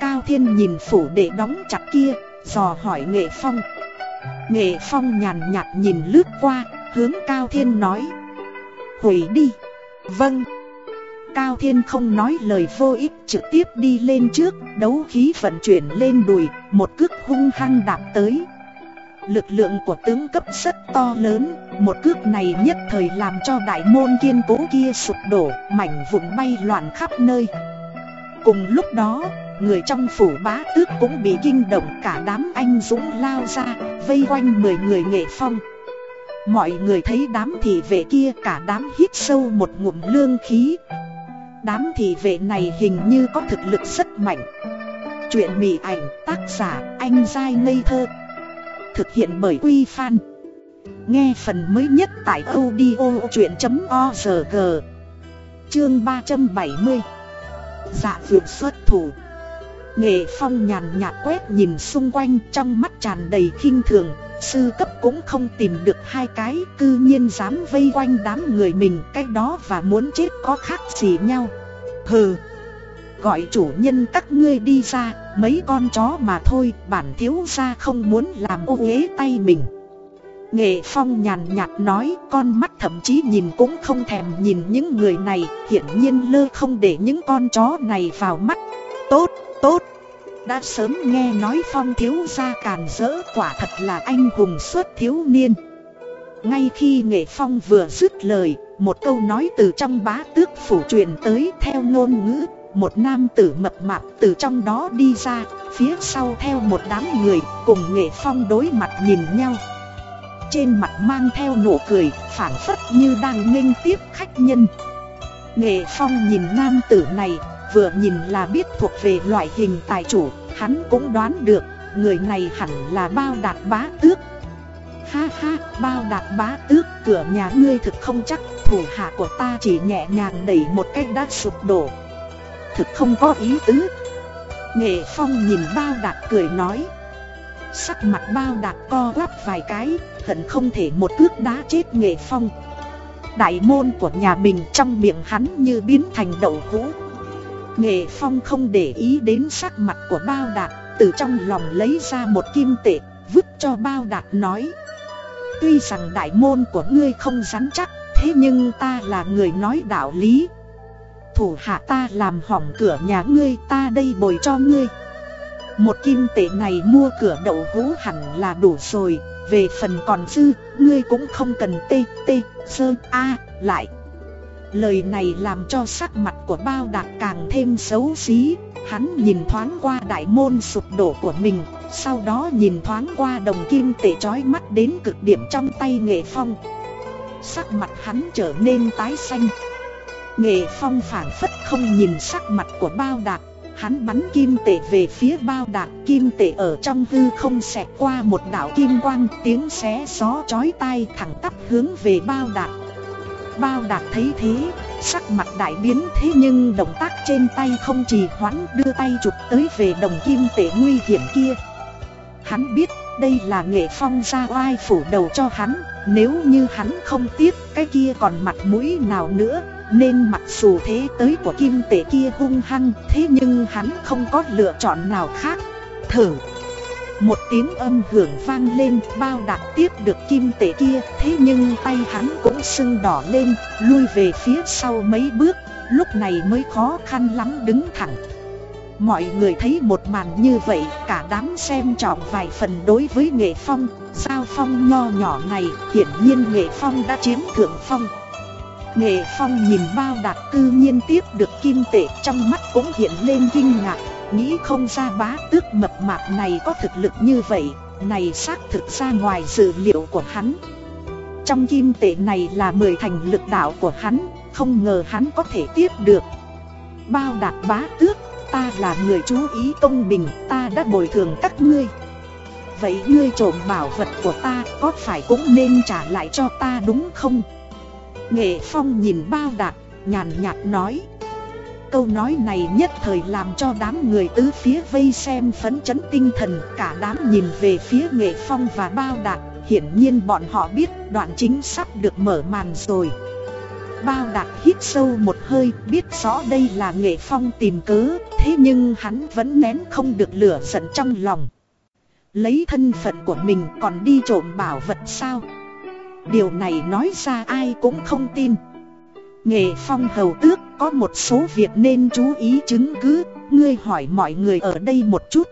Cao Thiên nhìn phủ để đóng chặt kia, Dò hỏi Nghệ Phong. Nghệ Phong nhàn nhạt nhìn lướt qua, Hướng Cao Thiên nói Hủy đi. Vâng. Cao Thiên không nói lời vô ích, trực tiếp đi lên trước, Đấu khí vận chuyển lên đùi, Một cước hung hăng đạp tới. Lực lượng của tướng cấp rất to lớn, Một cước này nhất thời làm cho đại môn kiên cố kia sụp đổ, Mảnh vụn bay loạn khắp nơi. Cùng lúc đó, Người trong phủ bá tước cũng bị kinh động, Cả đám anh dũng lao ra, Vây quanh 10 người nghệ phong. Mọi người thấy đám thị vệ kia Cả đám hít sâu một ngụm lương khí. Đám thị vệ này hình như có thực lực rất mạnh. Chuyện mỉ ảnh tác giả anh dai ngây thơ. Thực hiện bởi Quy Phan. Nghe phần mới nhất tại audio chuyện.org Chương 370 Dạ vượt xuất thủ. Nghệ phong nhàn nhạt quét nhìn xung quanh, trong mắt tràn đầy khinh thường. Sư cấp cũng không tìm được hai cái Cư nhiên dám vây quanh đám người mình Cái đó và muốn chết có khác gì nhau. Hừ Gọi chủ nhân các ngươi đi ra Mấy con chó mà thôi Bản thiếu ra không muốn làm ô uế tay mình. Nghệ Phong nhàn nhạt nói Con mắt thậm chí nhìn cũng không thèm nhìn những người này Hiển nhiên lơ không để những con chó này vào mắt. Tốt, tốt. Đã sớm nghe nói Phong thiếu gia càn rỡ Quả thật là anh hùng suốt thiếu niên Ngay khi Nghệ Phong vừa dứt lời Một câu nói từ trong bá tước phủ truyền tới theo ngôn ngữ một nam tử mập mạp từ trong đó đi ra, phía sau theo một đám người, cùng nghệ phong đối mặt nhìn nhau. Trên mặt mang theo nụ cười, phản phất như đang nghênh tiếp khách nhân. Nghệ phong nhìn nam tử này, vừa nhìn là biết thuộc về loại hình tài chủ, hắn cũng đoán được, người này hẳn là bao đạt bá tước. Ha ha, bao đạt bá tước, cửa nhà ngươi thực không chắc, thủ hạ của ta chỉ nhẹ nhàng đẩy một cách đã sụp đổ, thực không có ý tứ. Nghệ Phong nhìn bao đạt cười nói. Sắc mặt bao đạt co quắp vài cái Hận không thể một cước đá chết Nghệ Phong. Đại môn của nhà mình trong miệng hắn như biến thành đậu hũ. Nghệ Phong không để ý đến sắc mặt của bao đạt Từ trong lòng lấy ra một kim tệ Vứt cho bao đạt nói Tuy rằng đại môn của ngươi không rắn chắc thế nhưng ta là người nói đạo lý. Thủ hạ ta làm hỏng cửa nhà ngươi ta đây bồi cho ngươi. Một kim tệ này mua cửa đậu hũ hẳn là đủ rồi Về phần còn dư, ngươi cũng không cần tê tê sơ a lại Lời này làm cho sắc mặt của bao đạt càng thêm xấu xí. Hắn nhìn thoáng qua đại môn sụp đổ của mình, Sau đó nhìn thoáng qua đồng kim tệ trói mắt đến cực điểm trong tay nghệ phong. Sắc mặt hắn trở nên tái xanh. Nghệ phong phản phất không nhìn sắc mặt của bao đạt. Hắn bắn kim tệ về phía bao đạt, Kim tệ ở trong hư không xẹt qua một đảo kim quang, Tiếng xé gió chói tai thẳng tắp hướng về bao đạt. Bao đạt thấy thế, Sắc mặt đại biến thế nhưng động tác trên tay không trì hoãn đưa tay chụp tới về đồng kim tệ nguy hiểm kia. Hắn biết đây là nghệ phong ra oai phủ đầu cho hắn, Nếu như hắn không tiếp cái kia còn mặt mũi nào nữa, Nên mặc dù thế tới của kim tệ kia hung hăng, Thế nhưng hắn không có lựa chọn nào khác. Thử một tiếng âm hưởng vang lên, bao đạt tiếp được kim tệ kia, Thế nhưng tay hắn cũng sưng đỏ lên, Lui về phía sau mấy bước, Lúc này mới khó khăn lắm đứng thẳng. Mọi người thấy một màn như vậy, Cả đám xem trọng vài phần đối với nghệ phong, Giao phong nho nhỏ này, Hiển nhiên nghệ phong đã chiếm thượng phong. Nghệ phong nhìn bao đạc cư nhiên tiếp được kim tệ, Trong mắt cũng hiện lên kinh ngạc. Nghĩ không ra bá tước mập mạp này có thực lực như vậy, Này xác thực ra ngoài dự liệu của hắn. Trong kim tệ này là mười thành lực đạo của hắn, Không ngờ hắn có thể tiếp được. Bao đạt bá tước, Ta là người chú ý công bình, Ta đã bồi thường các ngươi. Vậy ngươi trộm bảo vật của ta Có phải cũng nên trả lại cho ta đúng không? Nghệ Phong nhìn bao đạt, Nhàn nhạt nói. Câu nói này nhất thời làm cho đám người tứ phía vây xem phấn chấn tinh thần, Cả đám nhìn về phía nghệ phong và bao đạt Hiển nhiên bọn họ biết đoạn chính sắp được mở màn rồi. Bao đạt hít sâu một hơi, biết rõ đây là nghệ phong tìm cớ, Thế nhưng hắn vẫn nén không được lửa giận trong lòng. Lấy thân phận của mình còn đi trộm bảo vật sao? Điều này nói ra ai cũng không tin. Nghệ phong hầu tước, có một số việc nên chú ý chứng cứ. Ngươi hỏi mọi người ở đây một chút.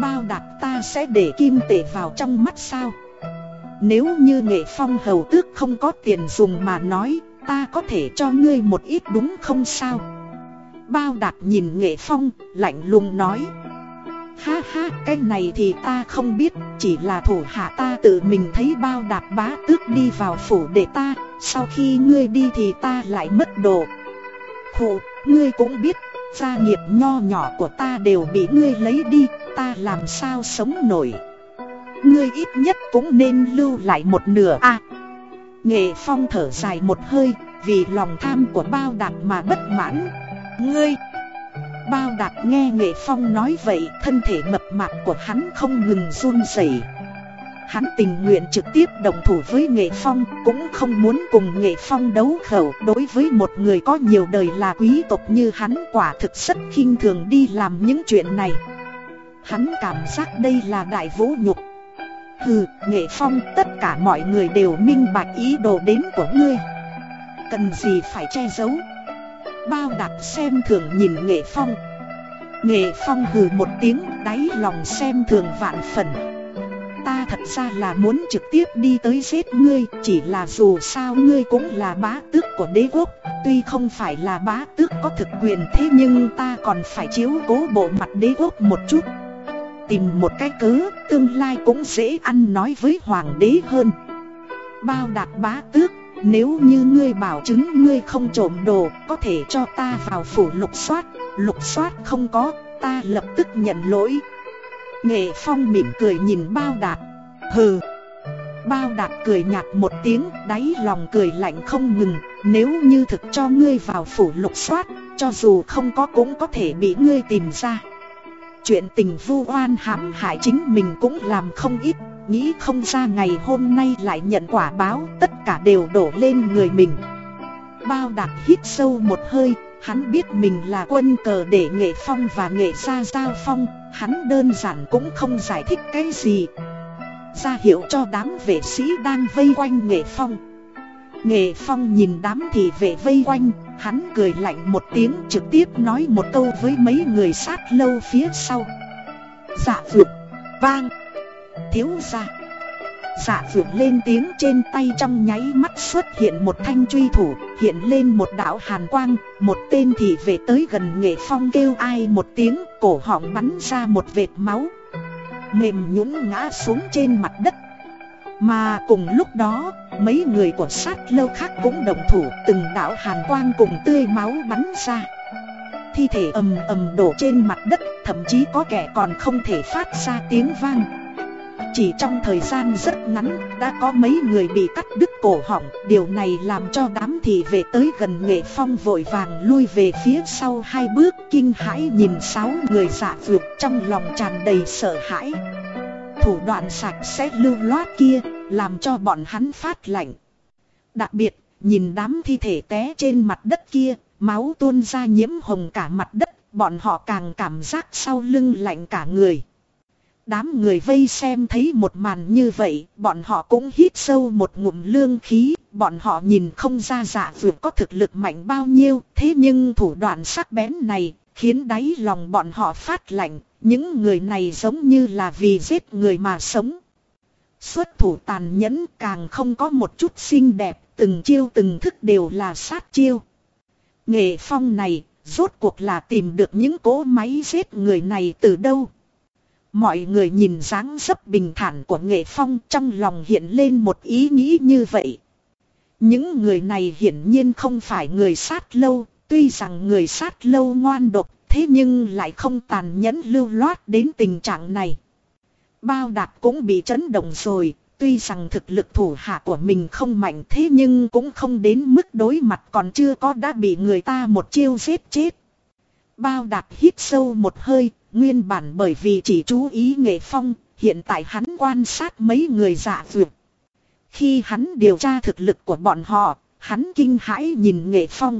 Bao đạt ta sẽ để kim tệ vào trong mắt sao? Nếu như nghệ phong hầu tước không có tiền dùng mà nói, Ta có thể cho ngươi một ít đúng không sao? Bao đạt nhìn nghệ phong, lạnh lùng nói. Ha ha cái này thì ta không biết Chỉ là thủ hạ ta tự mình thấy bao đạp bá tước đi vào phủ để ta Sau khi ngươi đi thì ta lại mất đồ. Khổ, ngươi cũng biết Gia nghiệp nho nhỏ của ta đều bị ngươi lấy đi Ta làm sao sống nổi. Ngươi ít nhất cũng nên lưu lại một nửa a. Nghệ phong thở dài một hơi Vì lòng tham của bao đạp mà bất mãn. Ngươi Bao đạt nghe Nghệ Phong nói vậy Thân thể mập mạp của hắn không ngừng run rẩy. Hắn tình nguyện trực tiếp đồng thủ với Nghệ Phong Cũng không muốn cùng Nghệ Phong đấu khẩu. Đối với một người có nhiều đời là quý tộc như hắn Quả thực rất khinh thường đi làm những chuyện này. Hắn cảm giác đây là đại vũ nhục. Hừ, Nghệ Phong tất cả mọi người đều minh bạch ý đồ đến của ngươi. Cần gì phải che giấu? Bao đạt xem thường nhìn nghệ phong. Nghệ phong hừ một tiếng, đáy lòng xem thường vạn phần. Ta thật ra là muốn trực tiếp đi tới giết ngươi, Chỉ là dù sao ngươi cũng là bá tước của đế quốc, Tuy không phải là bá tước có thực quyền Thế nhưng ta còn phải chiếu cố bộ mặt đế quốc một chút. Tìm một cái cớ, tương lai cũng dễ ăn nói với hoàng đế hơn. Bao đạt bá tước nếu như ngươi bảo chứng ngươi không trộm đồ, Có thể cho ta vào phủ lục soát. Lục soát không có, Ta lập tức nhận lỗi. Nghệ Phong mỉm cười nhìn bao đạt Hừ. Bao đạt cười nhạt một tiếng, Đáy lòng cười lạnh không ngừng. Nếu như thực cho ngươi vào phủ lục soát, Cho dù không có cũng có thể bị ngươi tìm ra. Chuyện tình vu oan hãm hại chính mình cũng làm không ít. Nghĩ không ra ngày hôm nay lại nhận quả báo Tất cả đều đổ lên người mình. Bao đạt hít sâu một hơi Hắn biết mình là quân cờ để nghệ phong và nghệ gia giao phong Hắn đơn giản cũng không giải thích cái gì. Ra hiệu cho đám vệ sĩ đang vây quanh nghệ phong. Nghệ Phong nhìn đám thị vệ vây quanh, hắn cười lạnh một tiếng trực tiếp nói một câu với mấy người sát lâu phía sau. Dạ vượt, vang, thiếu ra. Dạ vượt lên tiếng trên tay trong nháy mắt xuất hiện một thanh truy thủ, hiện lên một đạo hàn quang, một tên thì về tới gần Nghệ Phong kêu ai một tiếng, cổ họng bắn ra một vệt máu. Mềm nhũn ngã xuống trên mặt đất mà cùng lúc đó, mấy người của sát lâu khác cũng đồng thủ từng đạo hàn quang cùng tươi máu bắn ra. Thi thể ầm ầm đổ trên mặt đất, thậm chí có kẻ còn không thể phát ra tiếng vang. Chỉ trong thời gian rất ngắn, đã có mấy người bị cắt đứt cổ họng, điều này làm cho đám thị vệ tới gần nghệ phong vội vàng lui về phía sau hai bước kinh hãi nhìn sáu người dạ vượt trong lòng tràn đầy sợ hãi. Thủ đoạn sạch sẽ lưu loát kia, làm cho bọn hắn phát lạnh. Đặc biệt, nhìn đám thi thể té trên mặt đất kia, máu tuôn ra nhiễm hồng cả mặt đất, bọn họ càng cảm giác sau lưng lạnh cả người. Đám người vây xem thấy một màn như vậy, bọn họ cũng hít sâu một ngụm lương khí, bọn họ nhìn không ra giả vượt có thực lực mạnh bao nhiêu, thế nhưng thủ đoạn sắc bén này, khiến đáy lòng bọn họ phát lạnh, những người này giống như là vì giết người mà sống. Xuất thủ tàn nhẫn càng không có một chút xinh đẹp, từng chiêu từng thức đều là sát chiêu. Nghệ phong này, rốt cuộc là tìm được những cỗ máy giết người này từ đâu. Mọi người nhìn dáng dấp bình thản của nghệ phong trong lòng hiện lên một ý nghĩ như vậy. Những người này hiển nhiên không phải người sát lâu, tuy rằng người sát lâu ngoan độc Thế nhưng lại không tàn nhẫn lưu loát đến tình trạng này. Bao đạt cũng bị chấn động rồi, tuy rằng thực lực thủ hạ của mình không mạnh thế nhưng cũng không đến mức đối mặt còn chưa có đã bị người ta một chiêu giết chết. Bao đạt hít sâu một hơi, nguyên bản bởi vì chỉ chú ý nghệ phong, hiện tại hắn quan sát mấy người dạ vượt. Khi hắn điều tra thực lực của bọn họ, hắn kinh hãi nhìn nghệ phong.